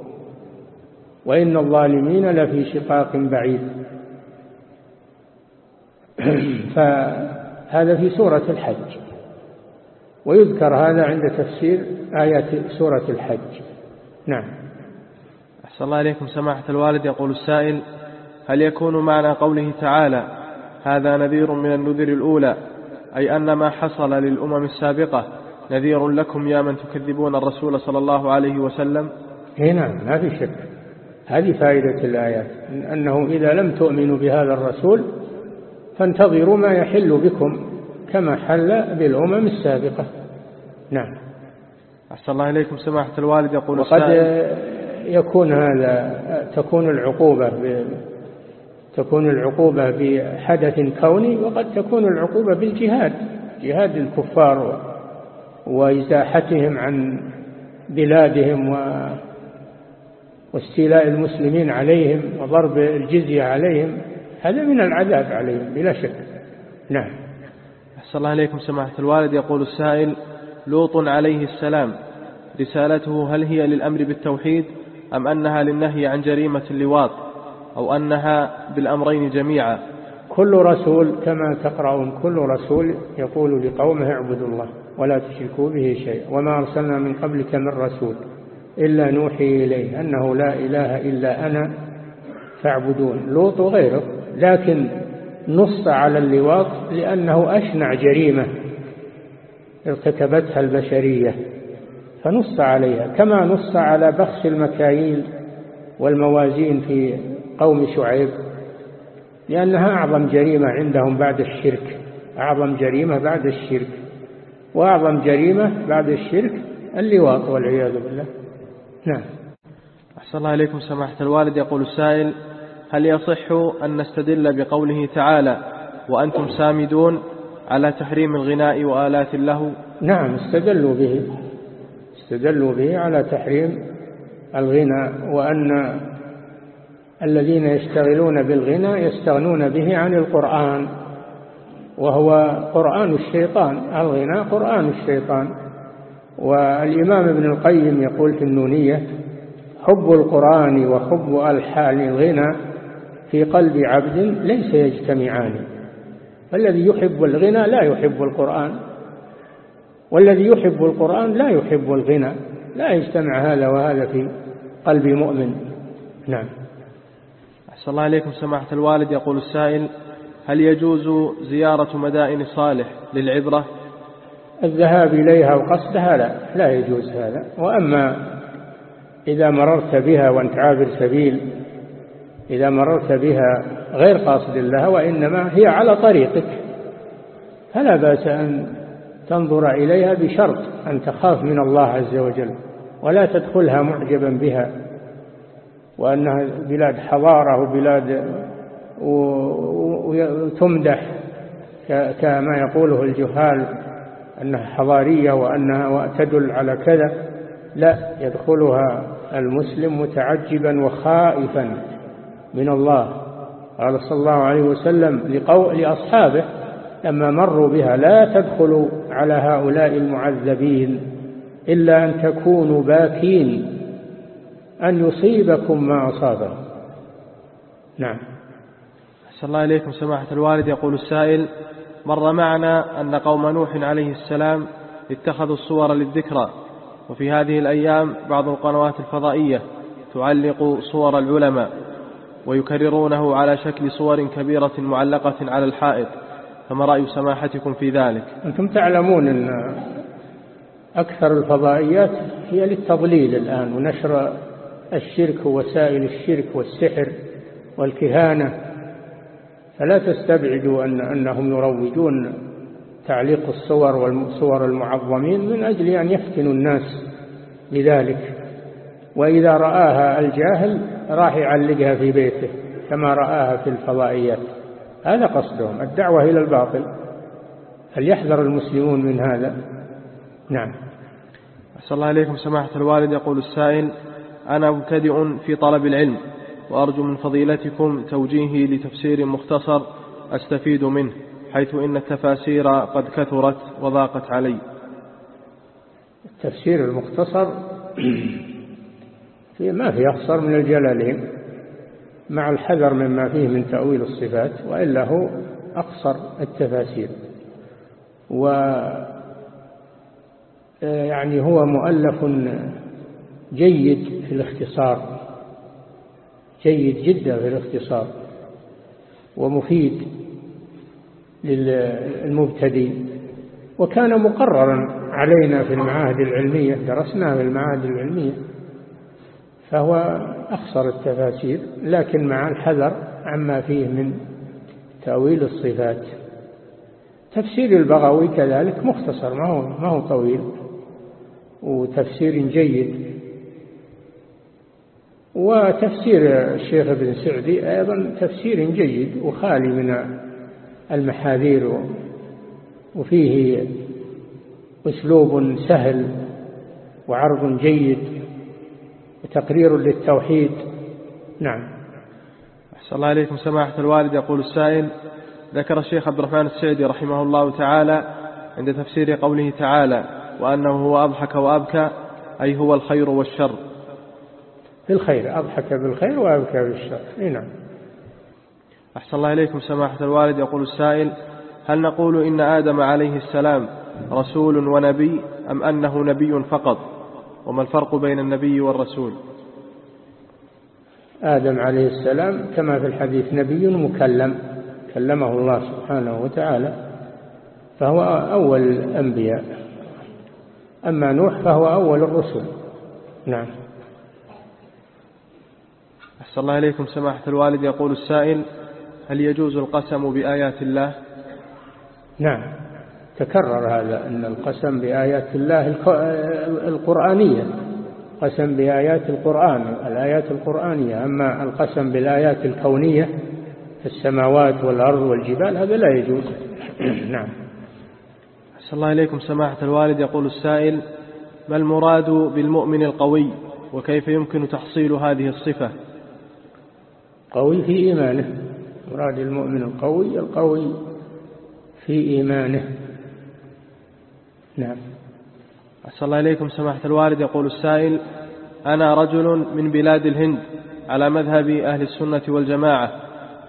وإن الظالمين لفي شقاق بعيد. (clears throat) فهذا في سورة الحج. ويذكر هذا عند تفسير آيات سورة الحج. نعم. أحسن الله إليكم. سماحة الوالد يقول السائل هل يكون معنى قوله تعالى هذا نذير من النذر الأولى أي أن ما حصل للأمم السابقة نذير لكم يا من تكذبون الرسول صلى الله عليه وسلم؟ هنا نعم ما في شك. هذه فائدة الآيات أنه إذا لم تؤمنوا بهذا الرسول فانتظروا ما يحل بكم كما حل بالأمم السابقة. نعم. أحسن الله إليكم. سماحة الوالد يقول وقد يكون هذا تكون العقوبة تكون العقوبة بحدث كوني وقد تكون العقوبة بالجهاد جهاد الكفار وإزاحتهم عن بلادهم و واستيلاء المسلمين عليهم وضرب الجزية عليهم هذا من العذاب عليهم بلا شك. نعم. أحسن الله إليكم سماحة الوالد. يقول السائل لوط عليه السلام رسالته هل هي للأمر بالتوحيد أم أنها للنهي عن جريمة اللواط؟ أو أنها بالأمرين جميعا. كل رسول كما تقرأون كل رسول يقول لقومه اعبدوا الله ولا تشركوا به شيئا وما أرسلنا من قبلك من رسول إلا نوحي إليه أنه لا إله إلا أنا فاعبدون. لوط وغيره لكن نص على اللواط لأنه أشنع جريمة ارتكبتها البشرية فنص عليها. كما نص على بخس المكاييل والموازين في قوم شعيب لأنها أعظم جريمة عندهم بعد الشرك أعظم جريمة بعد الشرك وأعظم جريمة بعد الشرك اللواط والعياذ بالله. نعم. أحسن الله إليكم سماحة الوالد. يقول السائل هل يصح أن نستدل بقوله تعالى وأنتم سامدون على تحريم الغناء وآلات له نعم استدلوا به. استدلوا به على تحريم الغنى وأن الذين يشتغلون بالغنى يستغنون به عن القرآن وهو قرآن الشيطان الغنى قرآن الشيطان. والإمام ابن القيم يقول في النونية حب القرآن وحب ألحان الغنى في قلب عبد ليس يجتمعان. الذي يحب الغنى لا يحب القرآن والذي يحب القرآن لا يحب الغنى. لا يجتمع هذا وهذا في قلب مؤمن. نعم. أحسن الله إليكم سماحة الوالد. يقول السائل هل يجوز زيارة مدائن صالح للعبرة؟ الذهاب إليها وقصدها لا لا يجوز هذا. وأما إذا مررت بها وأنت عابر سبيل إذا مررت بها غير قاصد لها وإنما هي على طريقك. فلا بأس أن تنظر إليها بشرط أن تخاف من الله عز وجل ولا تدخلها معجبا بها. وأنها بلاد حضارة وبلاد وتمدح كما يقوله الجهال أنها حضارية وأنها تدل على كذا. لا يدخلها المسلم متعجبا وخائفا من الله. قال صلى الله عليه وسلم لأصحابه لما مروا بها لا تدخلوا على هؤلاء المعذبين إلا أن تكونوا باكين أن يصيبكم ما أصابهم نعم. أحسن الله إليكم سماحة الوالد. يقول السائل مر معنا أن قوم نوح عليه السلام اتخذوا الصور للذكرى وفي هذه الأيام بعض القنوات الفضائية تعلق صور العلماء ويكررونه على شكل صور كبيرة معلقة على الحائط. فما رأي سماحتكم في ذلك؟ أنتم تعلمون أن أكثر الفضائيات هي للتضليل الآن ونشر الشرك ووسائل الشرك والسحر والكهانة. فلا تستبعدوا أن أنهم يروجون تعليق الصور والصور المعظمين من أجل أن يفتنوا الناس بذلك. وإذا رآها الجاهل راح يعلقها في بيته كما رآها في الفضائيات. هذا قصدهم. الدعوة إلى الباطل. فليحذر المسلمون من هذا. نعم. أسأل الله إليكم. سماحة الوالد يقول السائل أنا مبتدئ في طلب العلم وأرجو من فضيلتكم توجيهي لتفسير مختصر أستفيد منه حيث إن التفاسير قد كثرت وضاقت علي. التفسير المختصر في ما في أخصر من الجلالين مع الحذر مما فيه من تأويل الصفات وإلا هو أقصر التفاسير. و يعني هو مؤلف جيد في الاختصار. جيد جدا في الاختصار. ومفيد للمبتدئ. وكان مقررا علينا في المعاهد العلمية درسناه في المعاهد العلمية فهو أخصر التفاسير لكن مع الحذر عما فيه من تأويل الصفات. تفسير البغوي كذلك مختصر ما هو, ما هو طويل. وتفسير جيد. وتفسير الشيخ ابن سعدي أيضا تفسير جيد وخالي من المحاذير وفيه أسلوب سهل وعرض جيد وتقرير للتوحيد. نعم. أحسن الله عليكم سماحة الوالد يقول السائل ذكر الشيخ عبد الرحمن السعدي رحمه الله تعالى عند تفسير قوله تعالى وأنه هو أضحك وأبكى أي هو الخير والشر. بالخير أضحك بالخير وأبكى بالشر. نعم. أحسن الله إليكم سماحة الوالد. يقول السائل هل نقول إن آدم عليه السلام رسول ونبي أم أنه نبي فقط؟ وما الفرق بين النبي والرسول؟ آدم عليه السلام كما في الحديث نبي مكلم كلمه الله سبحانه وتعالى فهو أول الأنبياء أما نوح فهو أول الرسل. نعم. أحسن الله إليكم سماحة الوالد. يقول السائل هل يجوز القسم بآيات الله؟ نعم. تكرر هذا أن القسم بآيات الله القرآنية. قسم بآيات القرآن الآيات القرآنية. أما القسم بالآيات الكونية في السماوات والأرض والجبال هذا لا يجوز. (clears throat) نعم. أحسن الله إليكم سماحة الوالد. يقول السائل ما المراد بالمؤمن القوي وكيف يمكن تحصيل هذه الصفة؟ قوي في إيمانه. مراد المؤمن القوي القوي في إيمانه. نعم. أحسن الله إليكم سماحة الوالد. يقول السائل أنا رجل من بلاد الهند على مذهب أهل السنة والجماعة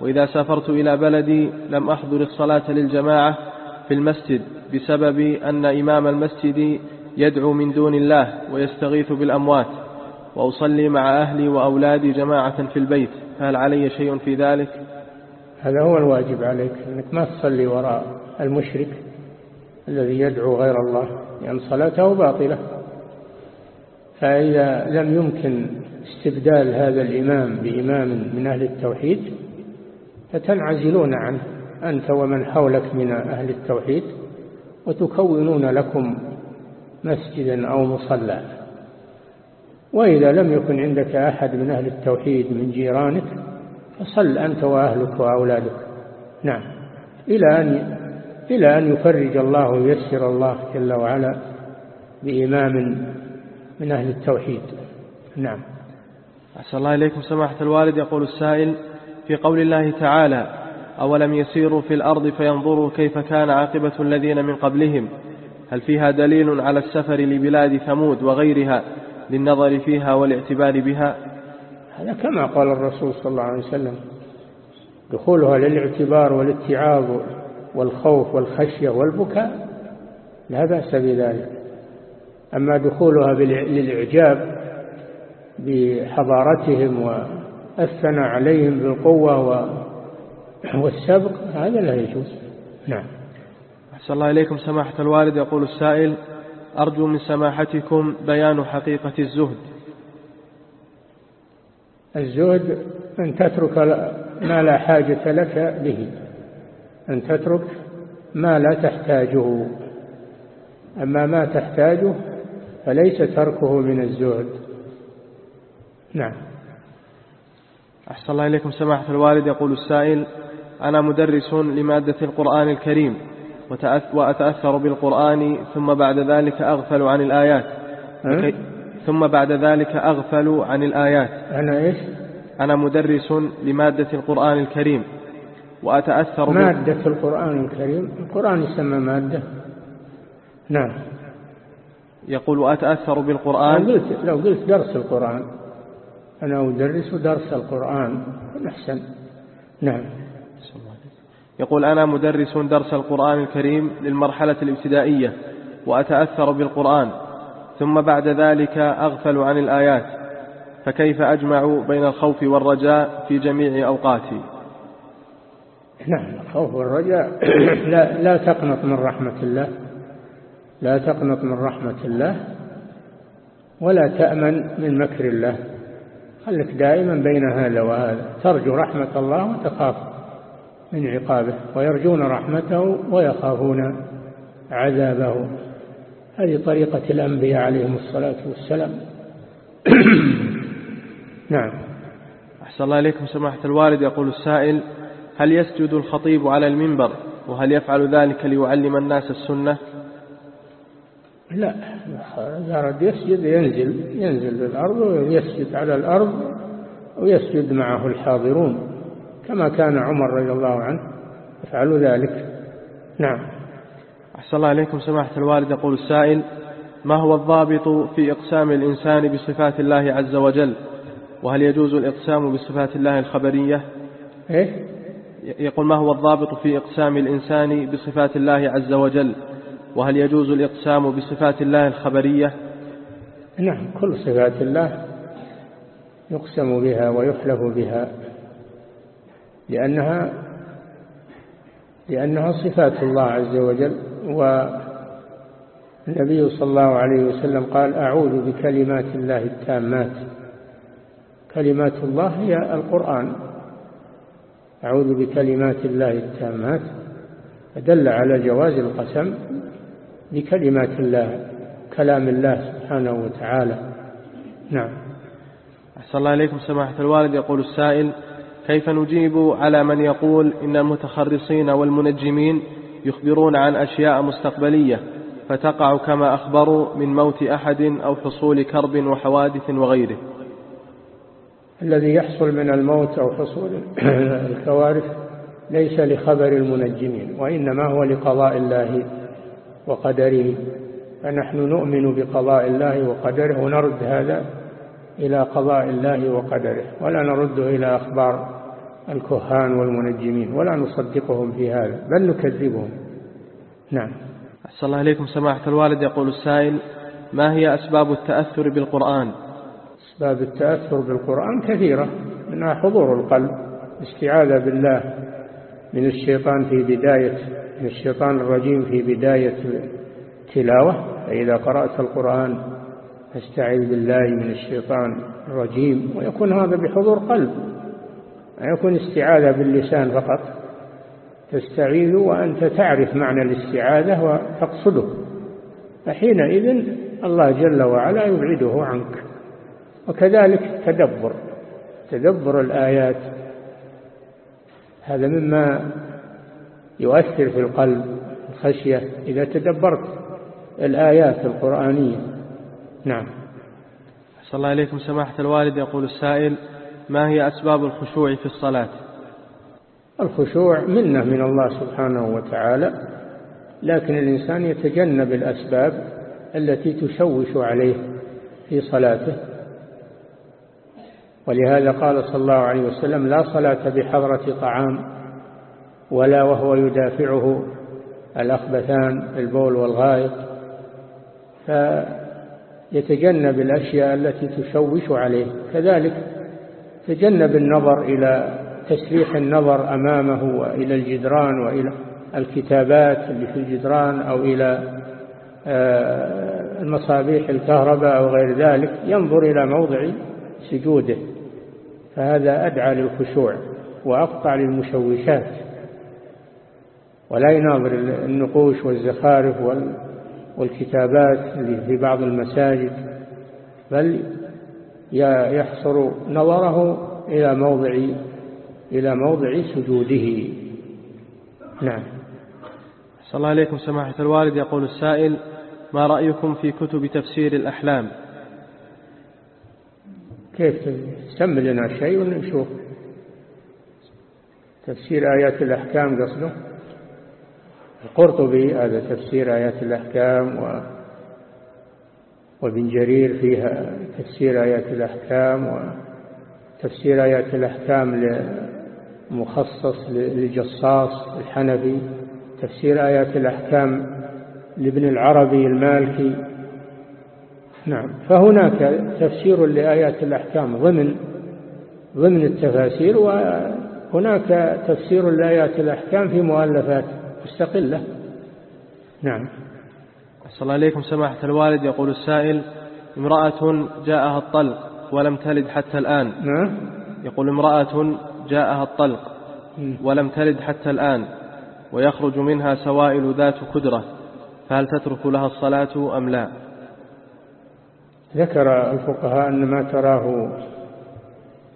وإذا سافرت إلى بلدي لم أحضر الصلاة للجماعة في المسجد بسبب أن إمام المسجد يدعو من دون الله ويستغيث بالأموات وأصلي مع أهلي وأولادي جماعة في البيت. فهل علي شيء في ذلك؟ هذا هو الواجب عليك أنك ما تصلي وراء المشرك الذي يدعو غير الله لأن صلاته باطلة. فإذا لم يمكن استبدال هذا الإمام بإمام من أهل التوحيد فتنعزلون عنه أنت ومن حولك من أهل التوحيد وتكونون لكم مسجدا أو مصلى. وإذا لم يكن عندك أحد من أهل التوحيد من جيرانك فصل أنت وأهلك وأولادك. نعم. إلى أن إلى أن يفرج الله ويسر الله جل وعلا بإمام من أهل التوحيد. نعم. أحسن الله إليكم سماحة الوالد. يقول السائل في قول الله تعالى أولم يسيروا في الأرض فينظروا كيف كان عاقبة الذين من قبلهم؟ هل فيها دليل على السفر لبلاد ثمود وغيرها للنظر فيها والاعتبار بها؟ هذا كما قال الرسول صلى الله عليه وسلم دخولها للاعتبار والاتعاظ والخوف والخشية والبكاء لا بأس بذلك. أما دخولها للإعجاب بحضارتهم والثناء عليهم بالقوة والسبق هذا لا يجوز. نعم. أحسن الله إليكم سماحة الوالد يقول السائل أرجو من سماحتكم بيان حقيقة الزهد. الزهد أن تترك ما لا حاجة لك به. أن تترك ما لا تحتاجه. أما ما تحتاجه فليس تركه من الزهد. نعم. أحسن الله إليكم سماحة الوالد. يقول السائل أنا مدرس لمادة القرآن الكريم. وأتأثر بالقرآن ثم بعد ذلك أغفل عن الآيات. ثم بعد ذلك أغفل عن الآيات. أنا إيش؟ أنا مدرس لمادة القرآن الكريم. وأتأثر بال- مادة القرآن الكريم؟ القرآن يسمى مادة. نعم. يقول وأتأثر لو بالقرآن قلت لو قلت درس القرآن. أنا أدرس درس القرآن. أحسن. نعم. يقول أنا مدرس درس القرآن الكريم للمرحلة الابتدائية وأتأثر بالقرآن ثم بعد ذلك أغفل عن الآيات فكيف أجمع بين الخوف والرجاء في جميع أوقاتي؟ نعم الخوف والرجاء (clears throat) لا لا تقنط من رحمة الله لا تقنط من رحمة الله ولا تأمن من مكر الله خلك دائما بين هذا وهذا ترجو رحمة الله وتخاف من عقابه ويرجون رحمته ويخافون عذابه. هذه طريقة الأنبياء عليهم الصلاة والسلام. (coughs) نعم. أحسن الله إليكم سماحة الوالد. يقول السائل هل يسجد الخطيب على المنبر؟ وهل يفعل ذلك ليعلم الناس السنة؟ لا. إذا أراد يسجد ينزل ينزل للأرض ويسجد على الأرض ويسجد معه الحاضرون. كما كان عمر رضي الله عنه يفعل ذلك. نعم. أحسن الله إليكم سماحة الوالد. يقول السائل ما هو الضابط في إقسام الإنسان بصفات الله عز وجل؟ وهل يجوز الإقسام بصفات الله الخبرية؟ إيه؟ يقول ما هو الضابط في إقسام الإنسان بصفات الله عز وجل؟ وهل يجوز الإقسام بصفات الله الخبرية؟ نعم كل صفات الله يقسم بها ويحلف بها. لأنها لأنها صفات الله عز وجل والنبي صلى الله عليه وسلم قال أعوذ بكلمات الله التامات. كلمات الله هي القرآن. أعوذ بكلمات الله التامات فدل على جواز القسم بكلمات الله كلام الله سبحانه وتعالى. نعم. أحسن الله إليكم سماحة الوالد. يقول السائل كيف نجيب على من يقول إن المتخرصين والمنجمين يخبرون عن أشياء مستقبلية فتقع كما أخبروا من موت أحد أو حصول كرب وحوادث وغيره. الذي يحصل من الموت أو حصول (clears throat) الكوارث ليس لخبر المنجمين وإنما هو لقضاء الله وقدره. فنحن نؤمن بقضاء الله وقدره ونرد هذا إلى قضاء الله وقدره. ولا نرده إلى أخبار الكهان والمنجمين ولا نصدقهم في هذا بل نكذبهم. نعم. أحسن الله إليكم سماحة الوالد. يقول السائل ما هي أسباب التأثر بالقرآن؟ أسباب التأثر بالقرآن كثيرة منها حضور القلب استعاذة بالله من الشيطان في بداية من الشيطان الرجيم في بداية التلاوة فإذا قرأت القرآن فاستعذ بالله من الشيطان الرجيم. ويكون هذا بحضور قلب يكون استعاذة باللسان فقط. تستعيذ وأنت تعرف معنى الاستعاذة وتقصده. فحينئذ الله جل وعلا يبعده عنك. وكذلك تدبر تدبر الآيات. هذا مما يؤثر في القلب الخشية. إذا تدبرت الآيات القرآنية نعم. أحسن الله إليكم سماحة الوالد. يقول السائل ما هي أسباب الخشوع في الصلاة؟ الخشوع منة من الله سبحانه وتعالى لكن الإنسان يتجنب الأسباب التي تشوش عليه في صلاته. ولهذا قال صلى الله عليه وسلم لا صلاة بحضرة طعام ولا وهو يدافعه الأخبثان البول والغائط. فيتجنب الأشياء التي تشوش عليه. كذلك تجنب النظر إلى تسريح النظر أمامه وإلى الجدران وإلى الكتابات اللي في الجدران أو إلى المصابيح الكهرباء أو غير ذلك ينظر إلى موضع سجوده. فهذا أدعى للخشوع وأقطع للمشوشات. ولا يناظر النقوش والزخارف والكتابات اللي في بعض المساجد بل يحصر نظره إلى موضع إلى موضع سجوده. نعم. صلى الله عليكم سماحة الوالد. يقول السائل ما رأيكم في كتب تفسير الأحلام؟ كيف سم لنا شيء ونشوف. تفسير آيات الأحكام قصده؟ القرطبي هذا تفسير آيات الأحكام و وابن جرير فيها تفسير آيات الأحكام وتفسير آيات الأحكام مخصص للجصاص الحنفي تفسير آيات الأحكام لابن العربي المالكي. نعم فهناك تفسير لآيات الأحكام ضمن ضمن التفاسير وهناك تفسير لآيات الأحكام في مؤلفات مستقلة. نعم. صلى الله عليكم. سماحة الوالد يقول السائل امرأة جاءها الطلق ولم تلد حتى الآن. نعم. يقول امرأة جاءها الطلق ولم تلد حتى الآن ويخرج منها سوائل ذات كدرة فهل تترك لها الصلاة أم لا؟ ذكر الفقهاء أن ما تراه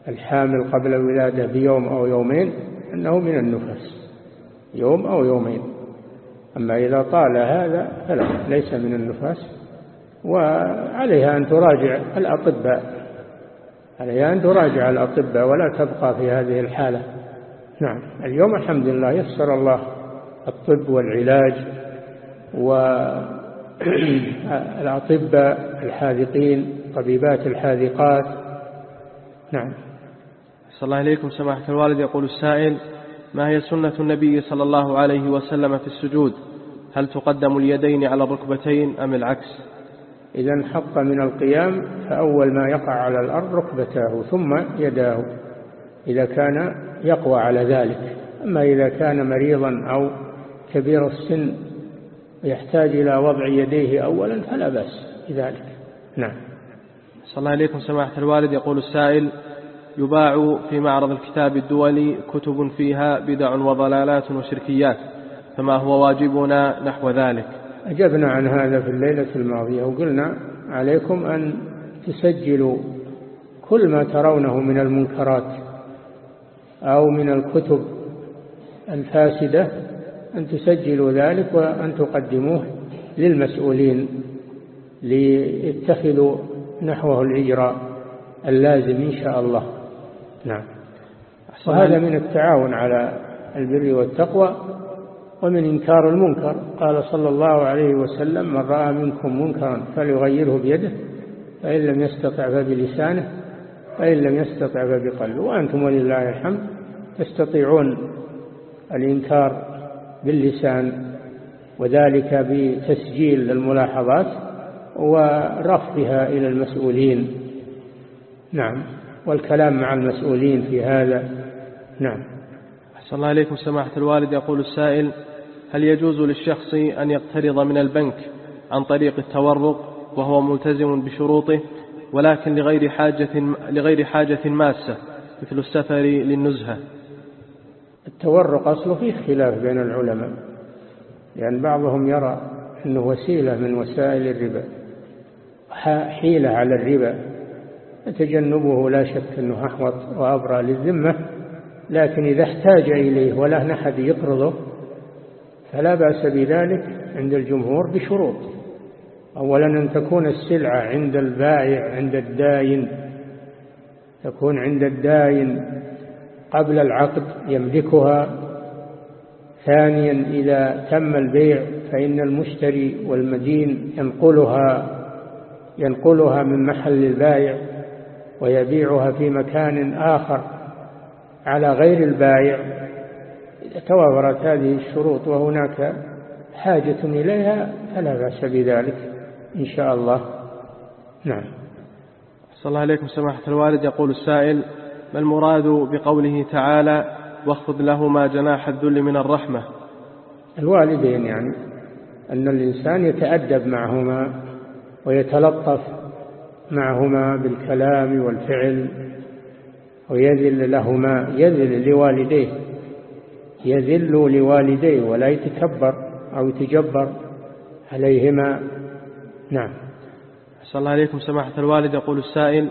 الحامل قبل الولادة بيوم أو يومين أنه من النفس. يوم أو يومين. أما إذا طال هذا فلا ليس من النفاس. وعليها أن تراجع الأطباء. عليها أن تراجع الأطباء ولا تبقى في هذه الحالة. نعم. اليوم الحمد لله يسر الله الطب والعلاج والأطباء (clears throat) الحاذقين طبيبات الحاذقات. نعم. صلى الله عليكم سماحة الوالد يقول السائل ما هي سنة النبي صلى الله عليه وسلم في السجود؟ هل تقدم اليدين على الركبتين أم العكس؟ إذا انحط من القيام فأول ما يقع على الأرض ركبتاه ثم يداه إذا كان يقوى على ذلك. أما إذا كان مريضا أو كبير السن يحتاج إلى وضع يديه أولا فلا بأس بذلك. نعم. صلى الله عليكم سماحة الوالد. يقول السائل يباع في معرض الكتاب الدولي كتب فيها بدع وضلالات وشركيات فما هو واجبنا نحو ذلك. أجبنا عن هذا في الليلة الماضية وقلنا عليكم أن تسجلوا كل ما ترونه من المنكرات أو من الكتب الفاسدة أن تسجلوا ذلك وأن تقدموه للمسؤولين ليتخذوا نحوه الإجراء اللازم إن شاء الله. نعم. وهذا من التعاون على البر والتقوى ومن إنكار المنكر. قال صلى الله عليه وسلم من رأى منكم منكرا فليغيره بيده فإن لم يستطع فبلسانه فإن لم يستطع فبقلبه. وأنتم ولله الحمد تستطيعون الإنكار باللسان وذلك بتسجيل الملاحظات ورفضها إلى المسؤولين. نعم. والكلام مع المسؤولين في هذا. نعم. أحسن الله عليكم سماحة الوالد. يقول السائل هل يجوز للشخص أن يقترض من البنك عن طريق التورق وهو ملتزم بشروطه ولكن لغير حاجة, لغير حاجة ماسة مثل السفر للنزهة؟ التورق أصله فيه خلاف بين العلماء لأن يعني بعضهم يرى أنه وسيلة من وسائل الربا حيلة على الربا. تجنبه لا شك أنه أحوط وأبرى للذمة لكن إذا احتاج إليه ولا أحد يقرضه فلا بأس بذلك عند الجمهور بشروط. أولا أن تكون السلعة عند البائع عند الداين تكون عند الداين قبل العقد يملكها. ثانيا إذا تم البيع فإن المشتري والمدين ينقلها ينقلها من محل البائع ويبيعها في مكان آخر على غير البائع. إذا توافرت هذه الشروط وهناك حاجة إليها فلا بأس بذلك إن شاء الله. نعم. صلى الله عليكم سماحة الوالد. يقول السائل ما المراد بقوله تعالى واخفض لهما جناح الذل من الرحمة؟ الوالدين يعني أن الإنسان يتأدب معهما ويتلطف معهما بالكلام والفعل ويذل لهما يذل لوالديه يذل لوالديه ولا يتكبر أو يتجبر عليهما. نعم. صلى الله عليكم سماحة الوالد يقول السائل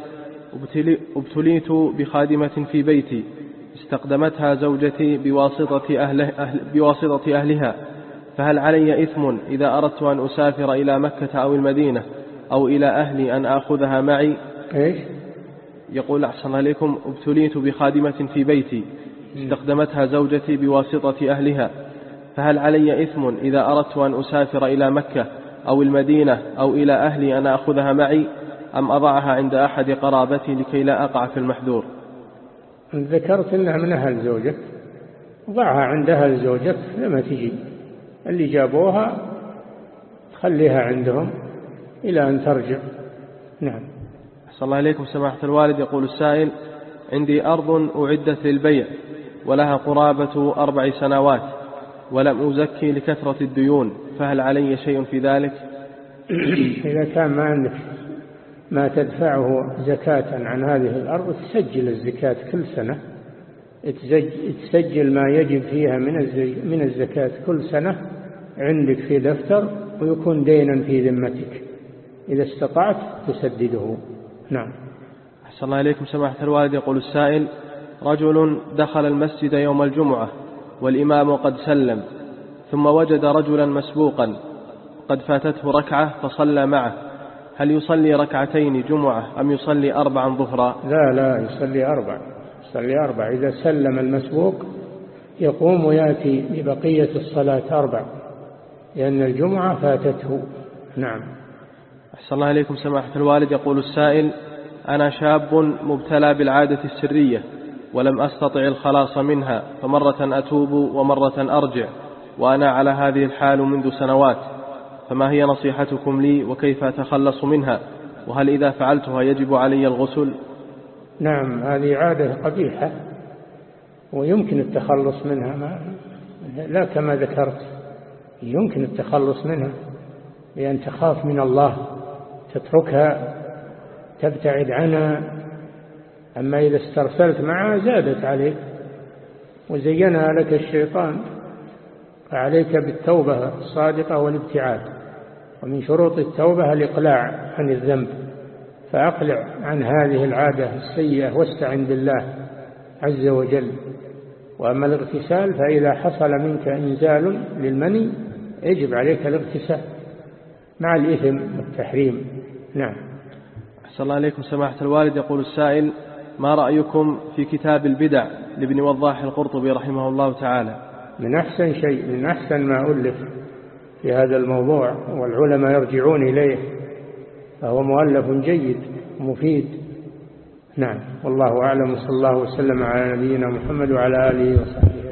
أبتليت بخادمة في بيتي استقدمتها زوجتي بواسطة, أهله أهل بواسطة أهلها فهل علي إثم إذا أردت أن أسافر إلى مكة أو المدينة؟ أو إلى أهلي أن آخذها معي. إيش؟ يقول أحسن الله إليكم ابتليت بخادمة في بيتي استخدمتها زوجتي بواسطة أهلها. فهل علي إثم إذا أردت أن أسافر إلى مكة أو المدينة أو إلى أهلي أن أخذها معي؟ أم أضعها عند أحد قرابتي لكي لا أقع في المحذور؟ ذكرت أنها من أهل زوجك ضعها عند أهل زوجك لما تجي. اللي جابوها خليها عندهم. إلى أن ترجع. نعم. أحسن الله إليكم سماحة الوالد. يقول السائل عندي أرض أعدت للبيع ولها قرابة أربع سنوات ولم أزكي لكثرة الديون فهل علي شيء في ذلك؟ (clears throat) إذا كان ما عندك ما تدفعه زكاة عن هذه الأرض تسجل الزكاة كل سنة. تسجل ما يجب فيها من من الزكاة كل سنة عندك في دفتر ويكون دينا في ذمتك. إذا استطعت تسدده. نعم. أحسن الله إليكم سماحة الوالد. يقول السائل رجل دخل المسجد يوم الجمعة والإمام قد سلم ثم وجد رجلا مسبوقا قد فاتته ركعة فصلى معه. هل يصلي ركعتين جمعة أم يصلي أربعا ظهرا؟ لا لا يصلي أربع يصلي أربع إذا سلم المسبوق يقوم ويأتي ببقية الصلاة أربع لأن الجمعة فاتته. نعم. أحسن الله إليكم سماحة الوالد. يقول السائل أنا شاب مبتلى بالعادة السرية ولم أستطع الخلاص منها فمرة أتوب ومرة أرجع وأنا على هذه الحال منذ سنوات فما هي نصيحتكم لي وكيف أتخلص منها؟ وهل إذا فعلتها يجب علي الغسل؟ نعم هذه عادة قبيحة ويمكن التخلص منها ما لا كما ذكرت يمكن التخلص منها بأن تخاف من الله. تتركها تبتعد عنها. أما إذا استرسلت معها زادت عليك وزينها لك الشيطان فعليك بالتوبة الصادقة والابتعاد. ومن شروط التوبة الإقلاع عن الذنب. فأقلع عن هذه العادة السيئة واستعن بالله عز وجل. وأما الاغتسال فإذا حصل منك إنزال للمني يجب عليك الاغتسال مع الإثم والتحريم. نعم. أحسن الله عليكم سماحة الوالد. يقول السائل ما رأيكم في كتاب البدع لابن وضاح القرطبي رحمه الله تعالى؟ من أحسن شيء من أحسن ما ألف في هذا الموضوع والعلماء يرجعون إليه فهو مؤلف جيد مفيد. نعم والله أعلم صلى الله وسلم على نبينا محمد وعلى آله وصحبه.